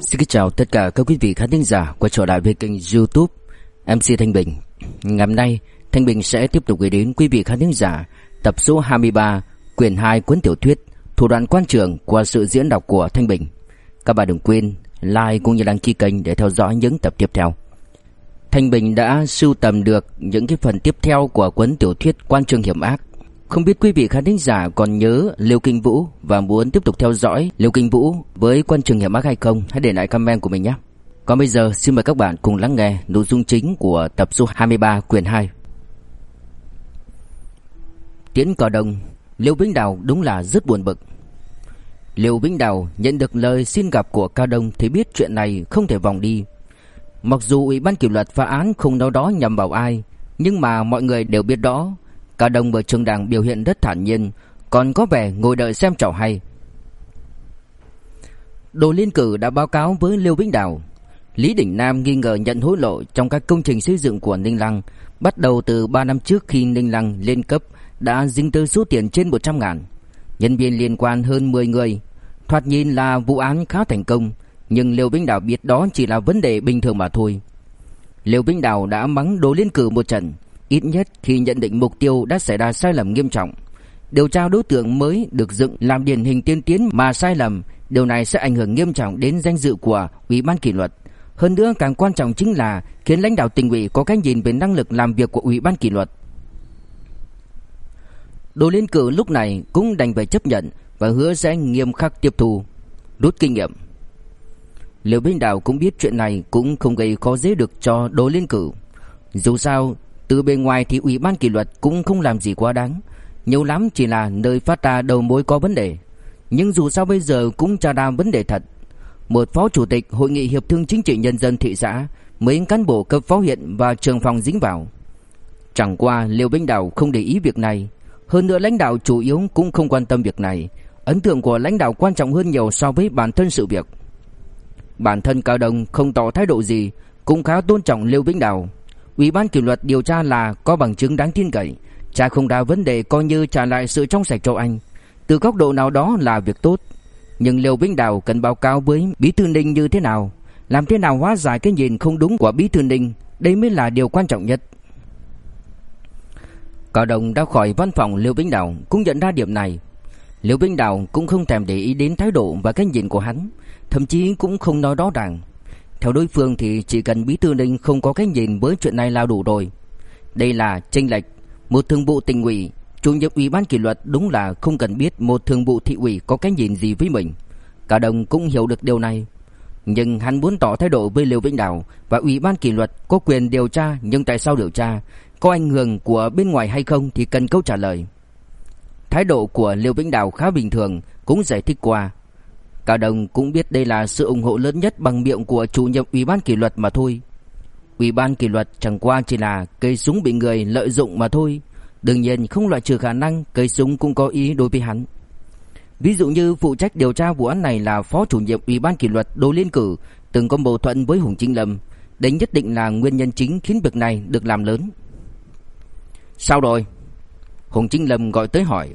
Xin kính chào tất cả các quý vị khán thính giả quay trở lại với kênh youtube MC Thanh Bình. Ngày hôm nay, Thanh Bình sẽ tiếp tục gửi đến quý vị khán thính giả Tập số 23 Quyển 2 cuốn tiểu thuyết Thủ đoạn quan trường qua sự diễn đọc của Thanh Bình. Các bạn đừng quên like cũng như đăng ký kênh để theo dõi những tập tiếp theo. Thanh Bình đã sưu tầm được những cái phần tiếp theo của cuốn tiểu thuyết Quan trường hiểm ác không biết quý vị khán thính giả còn nhớ Liêu Kinh Vũ và muốn tiếp tục theo dõi Liêu Kinh Vũ với quan trường hiểm ác hay không? Hãy để lại comment của mình nhé. Còn bây giờ xin mời các bạn cùng lắng nghe nội dung chính của tập số 23 quyển 2. Tiến cờ đồng, Liêu Vĩnh Đào đúng là rất buồn bực. Liêu Vĩnh Đào nhận được lời xin gặp của Cao Đông thì biết chuyện này không thể vòng đi. Mặc dù Ủy ban kỷ luật phá án không nói đó nhằm vào ai, nhưng mà mọi người đều biết đó Cả đồng ở trường đảng biểu hiện rất thản nhiên, Còn có vẻ ngồi đợi xem trò hay. Đồ liên cử đã báo cáo với Liêu Vĩnh Đào. Lý Đỉnh Nam nghi ngờ nhận hối lộ trong các công trình xây dựng của Ninh Lăng, Bắt đầu từ 3 năm trước khi Ninh Lăng lên cấp Đã dính tới số tiền trên 100 ngàn. Nhân viên liên quan hơn 10 người. Thoạt nhìn là vụ án khá thành công, Nhưng Liêu Vĩnh Đào biết đó chỉ là vấn đề bình thường mà thôi. Liêu Vĩnh Đào đã mắng Đồ Liên Cử một trận. Ít nhất khi nhận định mục tiêu đã xảy ra sai lầm nghiêm trọng, Điều tra đối tượng mới được dựng làm điển hình tiên tiến mà sai lầm, Điều này sẽ ảnh hưởng nghiêm trọng đến danh dự của Ủy ban kỷ luật. Hơn nữa càng quan trọng chính là khiến lãnh đạo tỉnh ủy có cái nhìn về năng lực làm việc của Ủy ban kỷ luật. Đồ liên cử lúc này cũng đành phải chấp nhận và hứa sẽ nghiêm khắc tiếp thu. Rút kinh nghiệm. Liễu Bình Đào cũng biết chuyện này cũng không gây khó dễ được cho đồ liên cử. Dù sao từ bên ngoài thì ủy ban kỷ luật cũng không làm gì quá đáng. Nhiều lắm chỉ là nơi phát ra đầu mối có vấn đề. Nhưng dù sao bây giờ cũng tra ra vấn đề thật. Một phó chủ tịch Hội nghị Hiệp thương Chính trị Nhân dân thị xã, Mấy cán bộ cấp phó huyện và trường phòng dính vào. Chẳng qua Liêu Binh Đào không để ý việc này. Hơn nữa lãnh đạo chủ yếu cũng không quan tâm việc này. Ấn tượng của lãnh đạo quan trọng hơn nhiều so với bản thân sự việc. Bản thân Cao Đông không tỏ thái độ gì, Cũng khá tôn trọng Liêu Vĩnh Đào. Ủy ban kỷ luật điều tra là có bằng chứng đáng tin cậy, cha không đa vấn đề coi như trả lại sự trong sạch cho anh. Từ góc độ nào đó là việc tốt, nhưng Liêu Vĩnh Đào cần báo cáo với Bí thư Ninh như thế nào, làm thế nào hóa giải cái nhìn không đúng của Bí thư Ninh, đây mới là điều quan trọng nhất. Cao Đồng đã khỏi văn phòng Liêu Vĩnh Đào cũng nhận ra điểm này. Liêu Vĩnh Đào cũng không thèm để ý đến thái độ và cái nhìn của hắn, thậm chí cũng không nói rõ ràng. Theo đối phương thì chỉ cần Bí thư Ninh không có cái nhìn với chuyện này là đủ rồi. Đây là tranh lệch, một thường vụ tỉnh ủy, chủ nhiệm ủy ban kỷ luật đúng là không cần biết một thường vụ thị ủy có cái nhìn gì với mình. Cả đồng cũng hiểu được điều này. Nhưng hắn muốn tỏ thái độ với Liêu Vĩnh Đào và ủy ban kỷ luật có quyền điều tra nhưng tại sao điều tra, có ảnh hưởng của bên ngoài hay không thì cần câu trả lời. Thái độ của Liêu Vĩnh Đào khá bình thường, cũng giải thích qua. Cả đồng cũng biết đây là sự ủng hộ lớn nhất bằng miệng của chủ nhiệm Ủy ban kỷ luật mà thôi. Ủy ban kỷ luật chẳng qua chỉ là cây súng bị người lợi dụng mà thôi. Đương nhiên không loại trừ khả năng cây súng cũng có ý đối với hắn. Ví dụ như phụ trách điều tra vụ án này là phó chủ nhiệm Ủy ban kỷ luật Đỗ Liên Cử, từng có mâu thuẫn với Hùng Chính Lâm. Đấy nhất định là nguyên nhân chính khiến việc này được làm lớn. Sao rồi? Hùng Chính Lâm gọi tới hỏi.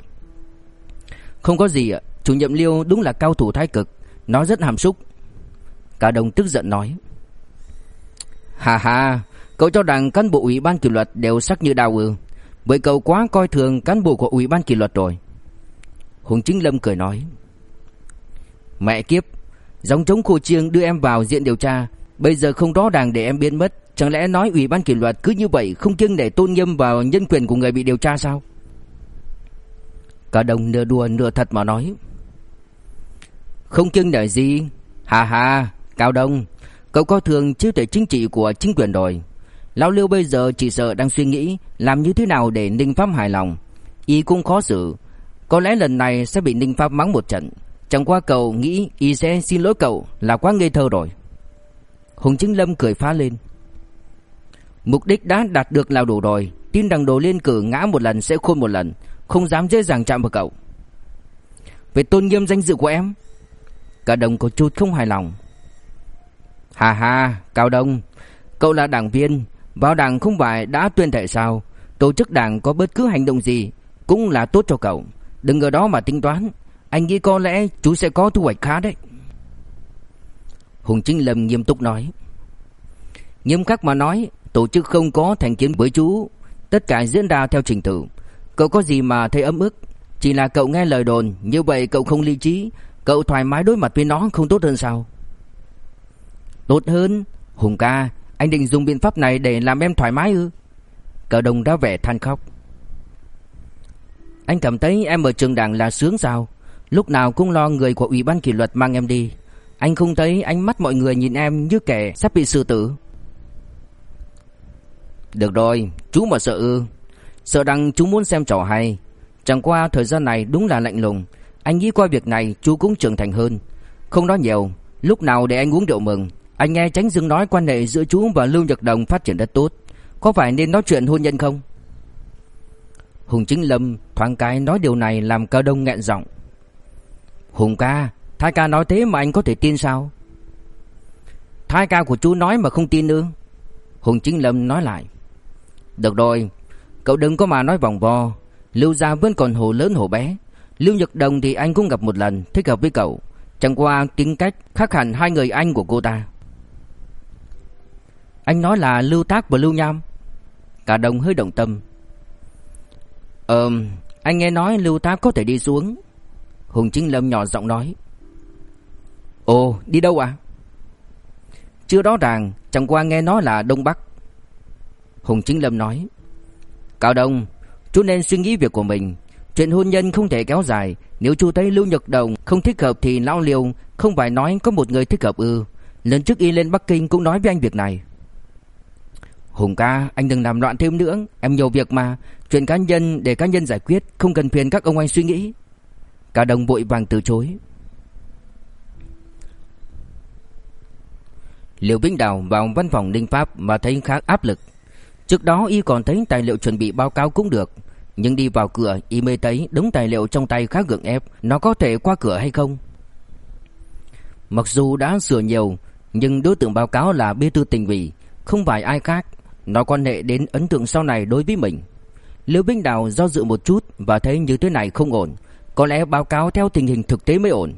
Không có gì ạ. Chủ nhiệm Liêu đúng là cao thủ thái cực, Nó rất hàm xúc. Cả đồng tức giận nói Hà hà Cậu cho rằng cán bộ ủy ban kỷ luật đều sắc như đào ư? Bởi cậu quá coi thường cán bộ của ủy ban kỷ luật rồi. Hùng Chính Lâm cười nói, Mẹ kiếp, Giống chống khô chiêng đưa em vào diện điều tra, Bây giờ không rõ ràng để em biến mất, Chẳng lẽ nói ủy ban kỷ luật cứ như vậy Không kiêng để tôn nghiêm vào nhân quyền của người bị điều tra sao? Cả đồng nửa đùa nửa thật mà nói không kiêng nể gì. Hà hà Cao Đông, Cậu có thường chiếu thể chính trị của chính quyền rồi. Lão Liêu bây giờ chỉ sợ đang suy nghĩ Làm như thế nào để Ninh Pháp hài lòng. Y cũng khó xử. Có lẽ lần này sẽ bị Ninh Pháp mắng một trận. Chẳng qua cậu nghĩ Y sẽ xin lỗi cậu Là quá ngây thơ rồi. Hùng Chính Lâm cười phá lên. Mục đích đã đạt được là đủ rồi. Tin rằng đồ liên cử ngã một lần sẽ khôn một lần. Không dám dễ dàng chạm vào cậu. Về tôn nghiêm danh dự của em Cả đồng có chút không hài lòng. Hà hà Cao Đông Cậu là đảng viên Vào đảng không phải đã tuyên thệ sao? Tổ chức đảng có bất cứ hành động gì Cũng là tốt cho cậu. Đừng ở đó mà tính toán. Anh nghĩ có lẽ chú sẽ có thu hoạch khá đấy. Hùng Chính Lâm nghiêm túc nói. Nghiêm khắc mà nói, tổ chức không có thành kiến với chú, tất cả diễn ra theo trình tự. Cậu có gì mà thấy ấm ức, chỉ là cậu nghe lời đồn, như vậy cậu không lý trí, cậu thoải mái đối mặt với nó không tốt hơn sao? Tốt hơn, Hùng ca, anh định dùng biện pháp này để làm em thoải mái ư? Cậu đồng đã vẻ than khóc. Anh cảm thấy em ở trường đảng là sướng sao? Lúc nào cũng lo người của ủy ban kỷ luật mang em đi. Anh không thấy ánh mắt mọi người nhìn em như kẻ sắp bị xử tử. Được rồi, chú mà sợ ư? Sợ rằng chú muốn xem trò hay. Chẳng qua thời gian này đúng là lạnh lùng. Anh nghĩ qua việc này chú cũng trưởng thành hơn. Không nói nhiều, lúc nào để anh uống rượu mừng. Anh nghe tránh dương nói quan hệ giữa chú và Lưu Nhật Đồng phát triển rất tốt. Có phải nên nói chuyện hôn nhân không? Hùng Chính Lâm thoáng cái nói điều này làm Cao Đông nghẹn giọng. Hùng ca, thái ca nói thế mà anh có thể tin sao? Thái ca của chú nói mà không tin ư? Hùng Chính Lâm nói lại. Được rồi, cậu đừng có mà nói vòng vo. Lưu gia vẫn còn hồ lớn hồ bé. Lưu Nhật Đồng thì anh cũng gặp một lần, thích hợp với cậu. Chẳng qua tính cách khác hẳn hai người anh của cô ta. Anh nói là Lưu Tác và Lưu Nham. Cả đồng hơi động tâm. Ờ, anh nghe nói Lưu Tác có thể đi xuống. Hùng Chính Lâm nhỏ giọng nói. Ồ, đi đâu à? Chưa rõ ràng, chẳng qua nghe nói là Đông Bắc. Hùng Chính Lâm nói. Cao Đông, chú nên suy nghĩ việc của mình. Chuyện hôn nhân không thể kéo dài. Nếu chu thấy Lưu Nhật Đồng không thích hợp thì lão liều không phải nói có một người thích hợp ư. Lần trước y lên Bắc Kinh cũng nói với anh việc này. Hùng ca, anh đừng làm loạn thêm nữa. Em nhiều việc mà. Chuyện cá nhân để cá nhân giải quyết. Không cần phiền các ông anh suy nghĩ. Cả đồng vội vàng từ chối. Liệu Vĩnh Đào vào văn phòng Đinh Pháp mà thấy khá áp lực. Trước đó y còn thấy tài liệu chuẩn bị báo cáo cũng được. Nhưng đi vào cửa, y mới thấy đống tài liệu trong tay khá gượng ép. Nó có thể qua cửa hay không? Mặc dù đã sửa nhiều, nhưng đối tượng báo cáo là bí thư tỉnh ủy, không phải ai khác. Nó quan hệ đến ấn tượng sau này đối với mình. Liêu Binh Đào do dự một chút Và thấy như thế này không ổn. Có lẽ báo cáo theo tình hình thực tế mới ổn.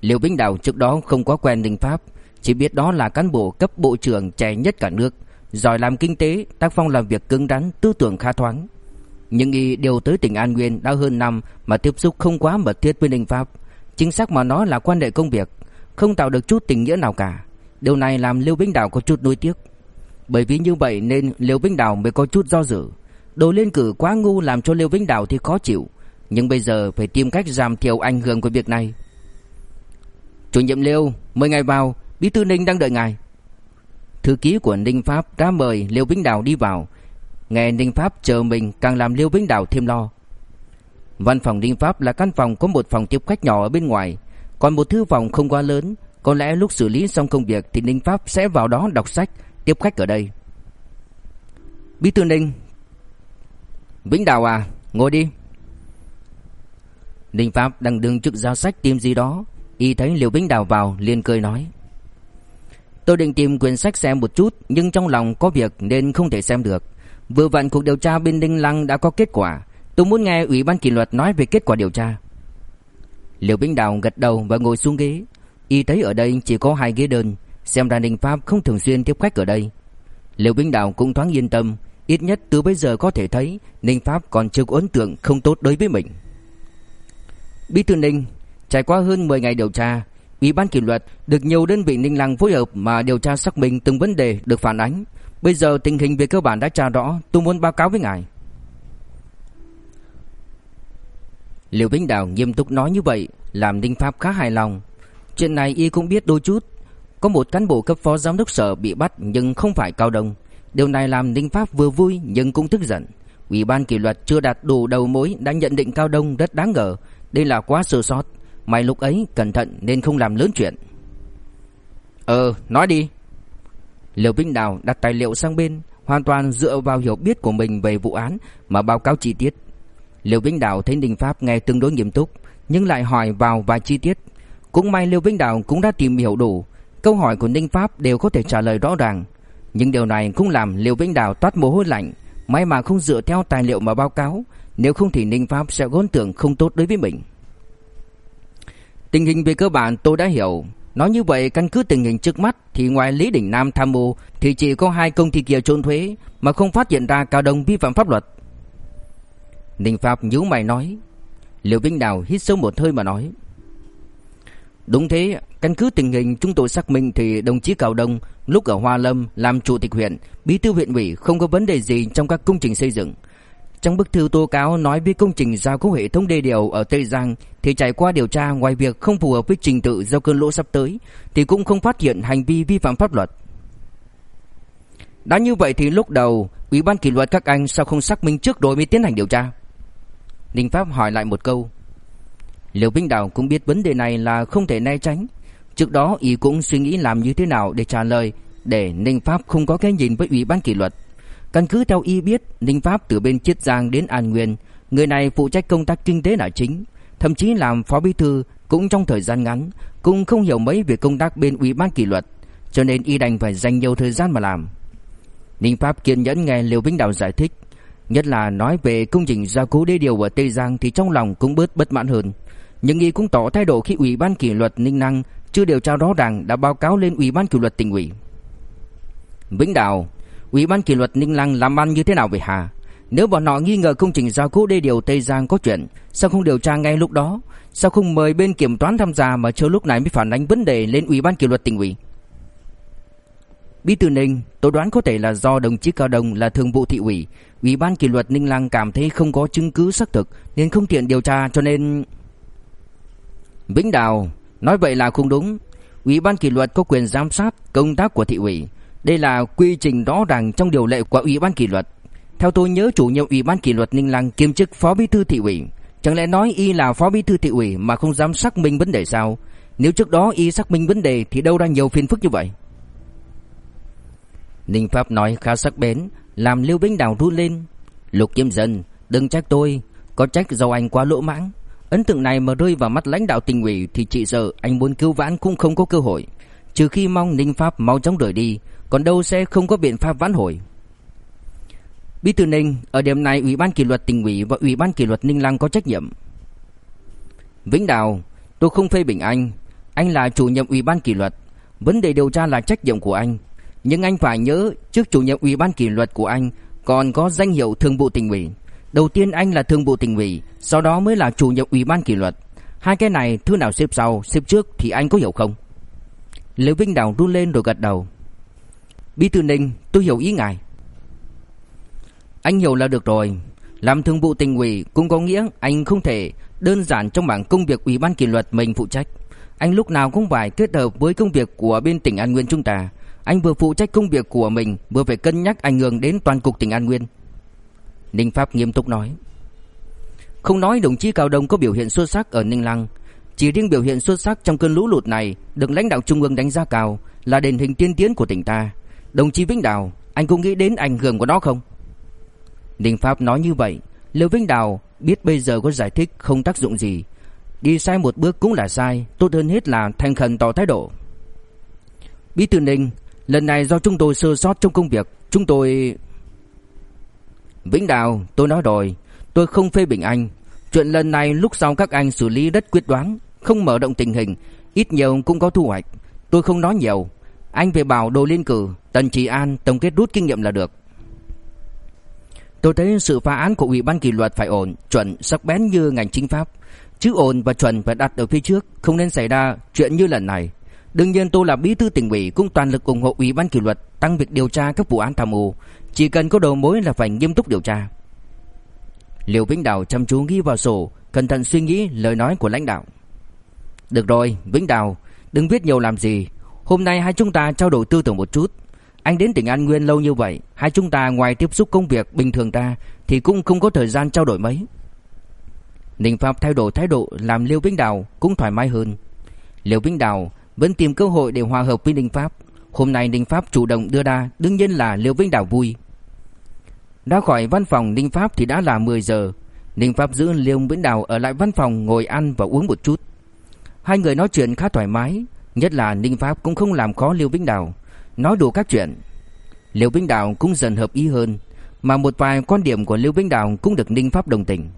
Liêu Binh Đào trước đó không có quen đình Pháp, Chỉ biết đó là cán bộ cấp bộ trưởng trẻ nhất cả nước, Giỏi làm kinh tế, Tác phong làm việc cứng rắn, Tư tưởng khá thoáng. Nhưng y điều tới tỉnh An Nguyên đã hơn năm Mà tiếp xúc không quá mật thiết với Ninh Pháp Chính xác mà nói là quan hệ công việc Không tạo được chút tình nghĩa nào cả Điều này làm Lưu vĩnh Đào có chút nuối tiếc bởi vì như vậy nên Liêu Vĩnh Đào mới có chút do dự. Đồ lên cử quá ngu làm cho Liêu Vĩnh Đào thì khó chịu, nhưng bây giờ phải tìm cách giảm thiểu ảnh hưởng của việc này. Chủ nhiệm Liêu, mời ngài vào, bí thư Ninh đang đợi ngài. Thư ký của Ninh Pháp đã mời Liêu Vĩnh Đào đi vào. Nghe Ninh Pháp chờ mình càng làm Liêu Vĩnh Đào thêm lo. Văn phòng Ninh Pháp là căn phòng có một phòng tiếp khách nhỏ ở bên ngoài, còn một thư phòng không quá lớn, có lẽ lúc xử lý xong công việc thì Ninh Pháp sẽ vào đó đọc sách tiếp khách ở đây. Bí thư Ninh. Vĩnh Đào à, ngồi đi. Ninh Pháp đang đứng trước giá sách tìm gì đó, y thấy liêu Vĩnh Đào vào liền cười nói: "Tôi định tìm quyển sách xem một chút, nhưng trong lòng có việc nên không thể xem được. Vừa vặn cuộc điều tra bên Đinh Lăng đã có kết quả, tôi muốn nghe ủy ban kỷ luật nói về kết quả điều tra." Liễu Bính Đào gật đầu và ngồi xuống ghế. Y thấy ở đây chỉ có hai ghế đơn, Xem ra Ninh Pháp không thường xuyên tiếp khách ở đây. Liệu Bính Đào cũng thoáng yên tâm. Ít nhất từ bây giờ có thể thấy Ninh Pháp còn chưa có ấn tượng không tốt đối với mình. Bí thư Ninh Trải qua hơn 10 ngày điều tra Ủy ban kỷ luật được nhiều đơn vị Ninh Lăng phối hợp Mà điều tra xác minh từng vấn đề được phản ánh. Bây giờ tình hình về cơ bản đã tra rõ Tôi muốn báo cáo với ngài Liệu Vĩnh Đào nghiêm túc nói như vậy Làm Ninh Pháp khá hài lòng Chuyện này y cũng biết đôi chút có một cán bộ cấp phó giám đốc sở bị bắt nhưng không phải Cao Đông. Điều này làm Ninh Pháp vừa vui nhưng cũng tức giận. Ủy ban kỷ luật chưa đạt đủ đầu mối đã nhận định Cao Đông rất đáng ngờ. Đây là quá sơ sót. Mày lúc ấy cẩn thận nên không làm lớn chuyện. Ờ, nói đi. Liêu Vĩnh Đào đặt tài liệu sang bên, hoàn toàn dựa vào hiểu biết của mình về vụ án mà báo cáo chi tiết. Liêu Vĩnh Đào thấy Ninh Pháp nghe tương đối nghiêm túc, nhưng lại hỏi vào vài chi tiết. Cũng may Liêu Vĩnh Đào cũng đã tìm hiểu đủ, Câu hỏi của Ninh Pháp đều có thể trả lời rõ ràng Nhưng điều này cũng làm Liêu Vĩnh Đào toát mồ hôi lạnh May mà không dựa theo tài liệu mà báo cáo Nếu không thì Ninh Pháp sẽ gốn tưởng không tốt đối với mình Tình hình về cơ bản tôi đã hiểu Nói như vậy căn cứ tình hình trước mắt thì ngoài Lý Đình Nam tham mưu thì chỉ có hai công ty kia trốn thuế mà không phát hiện ra Cao Đông vi phạm pháp luật. Ninh Pháp nhíu mày nói. Liệu Vinh Đào hít sâu một hơi mà nói. Đúng thế, căn cứ tình hình chúng tôi xác minh thì đồng chí Cao Đông lúc ở Hoa Lâm làm chủ tịch huyện, bí thư huyện ủy không có vấn đề gì trong các công trình xây dựng. Trong bức thư tố cáo nói với công trình giao cố hệ thống đê điều ở Tây Giang thì trải qua điều tra ngoài việc không phù hợp với trình tự do cơn lũ sắp tới thì cũng không phát hiện hành vi vi phạm pháp luật. Đã như vậy thì lúc đầu, Ủy ban kỷ luật các anh sao không xác minh trước rồi mới tiến hành điều tra? Ninh Pháp hỏi lại một câu. liệu Vinh Đào cũng biết vấn đề này là không thể né tránh. Trước đó, y cũng suy nghĩ làm như thế nào để trả lời, để Ninh Pháp không có cái nhìn với Ủy ban kỷ luật. Căn cứ theo y biết, Ninh Pháp từ bên Chiết Giang đến An Nguyên, người này phụ trách công tác kinh tế là chính, thậm chí làm phó bí thư cũng trong thời gian ngắn, cũng không hiểu mấy về công tác bên Ủy ban kỷ luật, cho nên y đành phải dành nhiều thời gian mà làm. Ninh Pháp kiên nhẫn nghe Liêu Vĩnh Đào giải thích, nhất là nói về công trình gia cố đê điều ở Tây Giang thì trong lòng cũng bớt bất mãn hơn. Nhưng y cũng tỏ thái độ khi Ủy ban kỷ luật Ninh Năng chưa điều tra rõ ràng đã báo cáo lên Ủy ban kỷ luật tỉnh ủy. Vĩnh Đào, Ủy ban kỷ luật Ninh Lăng làm ăn như thế nào vậy hả? Nếu bọn họ nghi ngờ công trình giao cố đê điều Tây Giang có chuyện, sao không điều tra ngay lúc đó? Sao không mời bên kiểm toán tham gia mà chờ lúc này mới phản ánh vấn đề lên Ủy ban kỷ luật tỉnh ủy? Bí thư Ninh, tôi đoán có thể là do đồng chí Cao Đông là thường vụ thị ủy, Ủy ban kỷ luật Ninh Lăng cảm thấy không có chứng cứ xác thực nên không tiện điều tra cho nên Vĩnh Đào, nói vậy là không đúng. Ủy ban kỷ luật có quyền giám sát công tác của thị ủy. Đây là quy trình rõ ràng trong điều lệ của Ủy ban kỷ luật. Theo tôi nhớ chủ nhiệm Ủy ban kỷ luật Ninh Lăng kiêm chức phó bí thư thị ủy. Chẳng lẽ nói y là phó bí thư thị ủy mà không dám xác minh vấn đề sao? Nếu trước đó y xác minh vấn đề thì đâu ra nhiều phiền phức như vậy? Ninh Pháp nói khá sắc bén, làm Lưu Vĩnh Đào run lên. Lục Kiếm Dân, đừng trách tôi, có trách do anh quá lỗ mãng. Ấn tượng này mà rơi vào mắt lãnh đạo tỉnh ủy thì chị sợ anh muốn cứu vãn cũng không có cơ hội, trừ khi mong Ninh Pháp mau chóng rời đi, còn đâu sẽ không có biện pháp vãn hồi. Bí thư Ninh, ở điểm này Ủy ban kỷ luật tỉnh ủy và Ủy ban kỷ luật Ninh Lăng có trách nhiệm. Vĩnh Đào, tôi không phê bình anh, anh là chủ nhiệm Ủy ban kỷ luật, vấn đề điều tra là trách nhiệm của anh, nhưng anh phải nhớ trước chủ nhiệm Ủy ban kỷ luật của anh còn có danh hiệu thường vụ tỉnh ủy. Đầu tiên anh là thường vụ tỉnh ủy, sau đó mới là chủ nhiệm ủy ban kỷ luật. Hai cái này thứ nào xếp sau, xếp trước thì anh có hiểu không? Liễu Vinh Đào run lên rồi gật đầu. Bí thư Ninh, tôi hiểu ý ngài. Anh hiểu là được rồi. Làm thường vụ tỉnh ủy cũng có nghĩa anh không thể đơn giản trong bảng công việc ủy ban kỷ luật mình phụ trách. Anh lúc nào cũng phải kết hợp với công việc của bên tỉnh An Nguyên chúng ta. Anh vừa phụ trách công việc của mình, vừa phải cân nhắc ảnh hưởng đến toàn cục tỉnh An Nguyên. Ninh Pháp nghiêm túc nói. Không nói đồng chí Cao Đông có biểu hiện xuất sắc ở Ninh Lăng, chỉ riêng biểu hiện xuất sắc trong cơn lũ lụt này được lãnh đạo trung ương đánh giá cao là đền hình tiên tiến của tỉnh ta. Đồng chí Vĩnh Đào, anh cũng nghĩ đến ảnh hưởng của nó không? Ninh Pháp nói như vậy, Lưu Vĩnh Đào biết bây giờ có giải thích không tác dụng gì. Đi sai một bước cũng là sai, tốt hơn hết là thành khẩn tỏ thái độ. Bí thư Ninh, lần này do chúng tôi sơ sót trong công việc, chúng tôi Vĩnh Đào, tôi nói rồi, tôi không phê bình anh. Chuyện lần này lúc sau các anh xử lý rất quyết đoán, không mở động tình hình, ít nhiều cũng có thu hoạch. Tôi không nói nhiều, anh về bảo đồ liên cử, Tần Chỉ An tổng kết rút kinh nghiệm là được. Tôi thấy sự phá án của Ủy ban kỷ luật phải ổn, chuẩn, sắc bén như ngành chính pháp. Chứ ổn và chuẩn phải đặt ở phía trước, không nên xảy ra chuyện như lần này. Đương nhiên tôi là bí thư tỉnh ủy cũng toàn lực ủng hộ Ủy ban kỷ luật tăng việc điều tra các vụ án tham ô, chỉ cần có đầu mối là phải nghiêm túc điều tra. Liêu Vĩnh Đào chăm chú ghi vào sổ, cẩn thận suy nghĩ lời nói của lãnh đạo. Được rồi, Vĩnh Đào, đừng viết nhiều làm gì. Hôm nay hai chúng ta trao đổi tư tưởng một chút. Anh đến tỉnh An Nguyên lâu như vậy, hai chúng ta ngoài tiếp xúc công việc bình thường ta thì cũng không có thời gian trao đổi mấy. Ninh Pháp thay đổi thái độ làm Liêu Vĩnh Đào cũng thoải mái hơn. Liêu Vĩnh Đào vẫn tìm cơ hội để hòa hợp với Ninh Pháp. Hôm nay Ninh Pháp chủ động đưa ra, đương nhiên là Liêu Vĩnh Đào vui. đã khỏi văn phòng Ninh Pháp thì đã là 10 giờ. Ninh Pháp giữ Liêu Vĩnh Đào ở lại văn phòng ngồi ăn và uống một chút. Hai người nói chuyện khá thoải mái, nhất là Ninh Pháp cũng không làm khó Liêu Vĩnh Đào, nói đủ các chuyện. Liêu Bính Đào cũng dần hợp ý hơn, mà một vài quan điểm của Liêu Bính Đào cũng được Ninh Pháp đồng tình.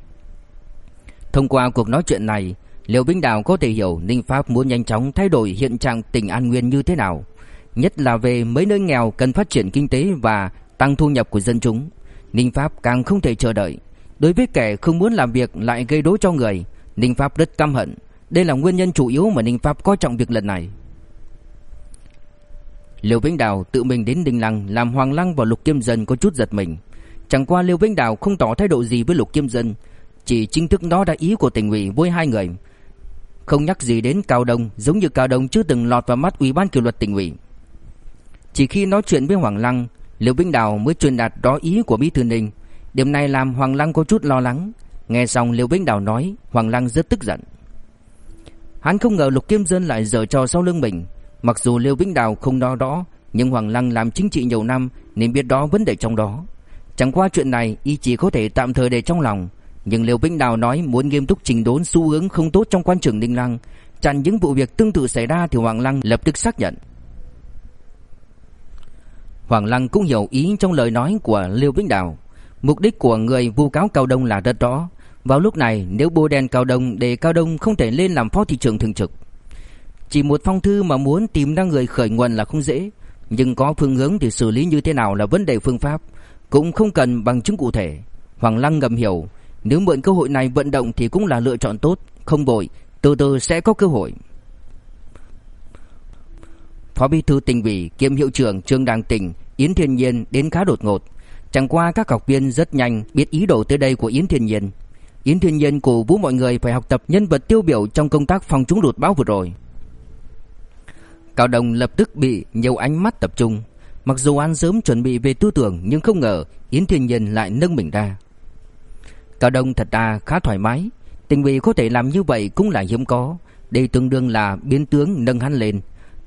Thông qua cuộc nói chuyện này, Liêu Bính Đào có thể hiểu Ninh Pháp muốn nhanh chóng thay đổi hiện trạng tỉnh An Nguyên như thế nào, nhất là về mấy nơi nghèo cần phát triển kinh tế và tăng thu nhập của dân chúng. Ninh Pháp càng không thể chờ đợi. Đối với kẻ không muốn làm việc lại gây rối cho người, Ninh Pháp rất căm hận. Đây là nguyên nhân chủ yếu mà Ninh Pháp coi trọng việc lần này. Liêu Vĩnh Đào tự mình đến Đinh Lăng làm Hoàng Lăng và Lục Kiêm Dân có chút giật mình. Chẳng qua Liêu Vĩnh Đào không tỏ thái độ gì với Lục Kiêm Dân, chỉ chính thức đó đã ý của tỉnh ủy với hai người. Không nhắc gì đến Cao Đông, giống như Cao Đông chưa từng lọt vào mắt Ủy ban kỷ luật tỉnh ủy. Chỉ khi nói chuyện với Hoàng Lăng, Liêu Vĩnh Đào mới truyền đạt đó ý của Bí thư Ninh. Điểm này làm Hoàng Lăng có chút lo lắng. Nghe xong Liêu Vĩnh Đào nói, Hoàng Lăng rất tức giận. Hắn không ngờ Lục Kiêm Dân lại giở trò sau lưng mình, Mặc dù Liêu Vĩnh Đào không nói đó, nhưng Hoàng Lăng làm chính trị nhiều năm nên biết đó vấn đề trong đó. Chẳng qua chuyện này y chỉ có thể tạm thời để trong lòng, nhưng Liêu Vĩnh Đào nói muốn nghiêm túc trình đốn xu hướng không tốt trong quan trường Ninh Lăng, chặn những vụ việc tương tự xảy ra thì Hoàng Lăng lập tức xác nhận. Hoàng Lăng cũng hiểu ý trong lời nói của Liêu Vĩnh Đào. Mục đích của người vu cáo Cao Đông là rất rõ. Vào lúc này nếu bô đen Cao Đông để Cao Đông không thể lên làm phó thị trưởng thường trực chỉ một phong thư mà muốn tìm ra người khởi nguồn là không dễ, nhưng có phương hướng thì xử lý như thế nào là vấn đề phương pháp, cũng không cần bằng chứng cụ thể. Hoàng Lăng ngầm hiểu, nếu mượn cơ hội này vận động thì cũng là lựa chọn tốt, không vội, từ từ sẽ có cơ hội. Phó Bí thư tỉnh ủy kiêm hiệu trưởng trường đảng tỉnh Yến Thiên Nhiên đến khá đột ngột. Chẳng qua các học viên rất nhanh biết ý đồ tới đây của Yến Thiên Nhiên. Yến Thiên Nhiên cổ vũ mọi người phải học tập nhân vật tiêu biểu trong công tác phòng chống đột báo vừa rồi. Cao Đồng lập tức bị nhiều ánh mắt tập trung. Mặc dù anh sớm chuẩn bị về tư tưởng, nhưng không ngờ Yến Thiên Nhiên lại nâng mình ra. Cao Đông thật ra khá thoải mái. Tình vị có thể làm như vậy cũng là hiếm có. Đây tương đương là biến tướng nâng hắn lên.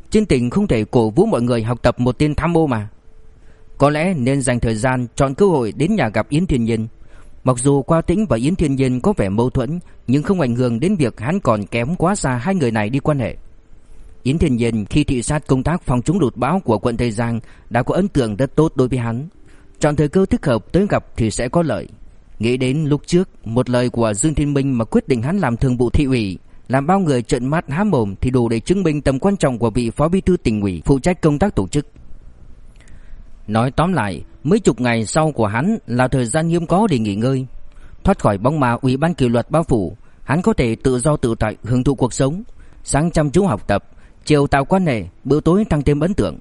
Trên tỉnh không thể cổ vũ mọi người học tập một tên tham mô mà. Có lẽ nên dành thời gian chọn cơ hội đến nhà gặp Yến Thiên Nhiên. Mặc dù Qua Tĩnh và Yến Thiên Nhiên có vẻ mâu thuẫn, nhưng không ảnh hưởng đến việc hắn còn kém quá xa hai người này đi quan hệ. Yến Thiên Nhiên khi thị sát công tác phòng chống lụt bão của quận Tây Giang đã có ấn tượng rất tốt đối với hắn. Chọn thời cơ thích hợp tới gặp thì sẽ có lợi. Nghĩ đến lúc trước, một lời của Dương Thiên Minh mà quyết định hắn làm thường vụ thị ủy, làm bao người trợn mắt há mồm thì đủ để chứng minh tầm quan trọng của vị phó bí thư tỉnh ủy phụ trách công tác tổ chức. Nói tóm lại, mấy chục ngày sau của hắn là thời gian hiếm có để nghỉ ngơi. Thoát khỏi bóng ma ủy ban kỷ luật bao phủ, hắn có thể tự do tự tại hưởng thụ cuộc sống, sáng chăm chú học tập, chiều tạo quan hệ, bữa tối tăng thêm ấn tượng.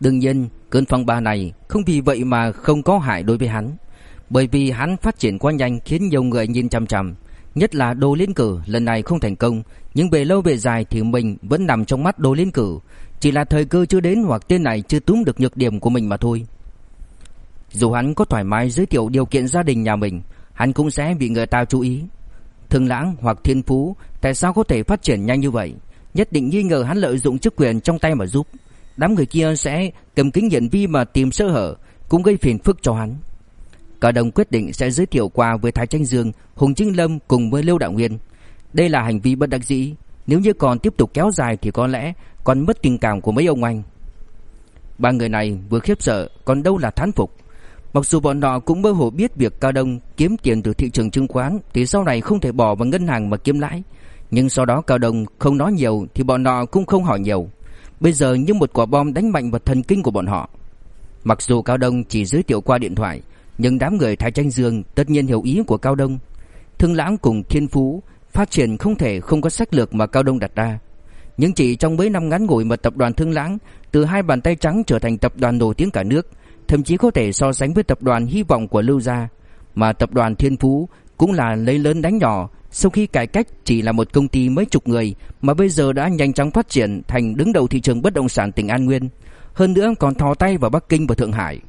Đương nhiên, cơn phong ba này không vì vậy mà không có hại đối với hắn, bởi vì hắn phát triển quá nhanh khiến nhiều người nhìn chằm chằm, nhất là Đô Liên Cử lần này không thành công, nhưng về lâu về dài thì mình vẫn nằm trong mắt Đô Liên Cử, chỉ là thời cơ chưa đến hoặc tên này chưa túm được nhược điểm của mình mà thôi. Dù hắn có thoải mái giới thiệu điều kiện gia đình nhà mình, hắn cũng sẽ bị người ta chú ý. Thường Lãng hoặc Thiên Phú tại sao có thể phát triển nhanh như vậy? Nhất định nghi ngờ hắn lợi dụng chức quyền trong tay mà giúp. Đám người kia sẽ cầm kính hiển vi mà tìm sơ hở, cũng gây phiền phức cho hắn. Cả đồng quyết định sẽ giới thiệu qua với Thái Tranh Dương, Hùng Trinh Lâm cùng với Lưu Đạo Nguyên. Đây là hành vi bất đắc dĩ, nếu như còn tiếp tục kéo dài thì có lẽ còn mất tình cảm của mấy ông anh. Ba người này vừa khiếp sợ, còn đâu là thán phục. Mặc dù bọn họ cũng mơ hồ biết việc Cao Đông kiếm tiền từ thị trường chứng khoán thì sau này không thể bỏ vào ngân hàng mà kiếm lãi, nhưng sau đó Cao Đông không nói nhiều thì bọn họ cũng không hỏi nhiều. Bây giờ như một quả bom đánh mạnh vào thần kinh của bọn họ. Mặc dù Cao Đông chỉ giới thiệu qua điện thoại, nhưng đám người Thái Tranh Dương tất nhiên hiểu ý của Cao Đông. Thương Lãng cùng Thiên Phú phát triển không thể không có sách lược mà Cao Đông đặt ra. Nhưng chỉ trong mấy năm ngắn ngủi mà tập đoàn Thương Lãng từ hai bàn tay trắng trở thành tập đoàn nổi tiếng cả nước, thậm chí có thể so sánh với tập đoàn hy vọng của Lưu gia, mà tập đoàn Thiên Phú cũng là lấy lớn đánh nhỏ, sau khi cải cách chỉ là một công ty mấy chục người mà bây giờ đã nhanh chóng phát triển thành đứng đầu thị trường bất động sản tỉnh An Nguyên, hơn nữa còn thò tay vào Bắc Kinh và Thượng Hải.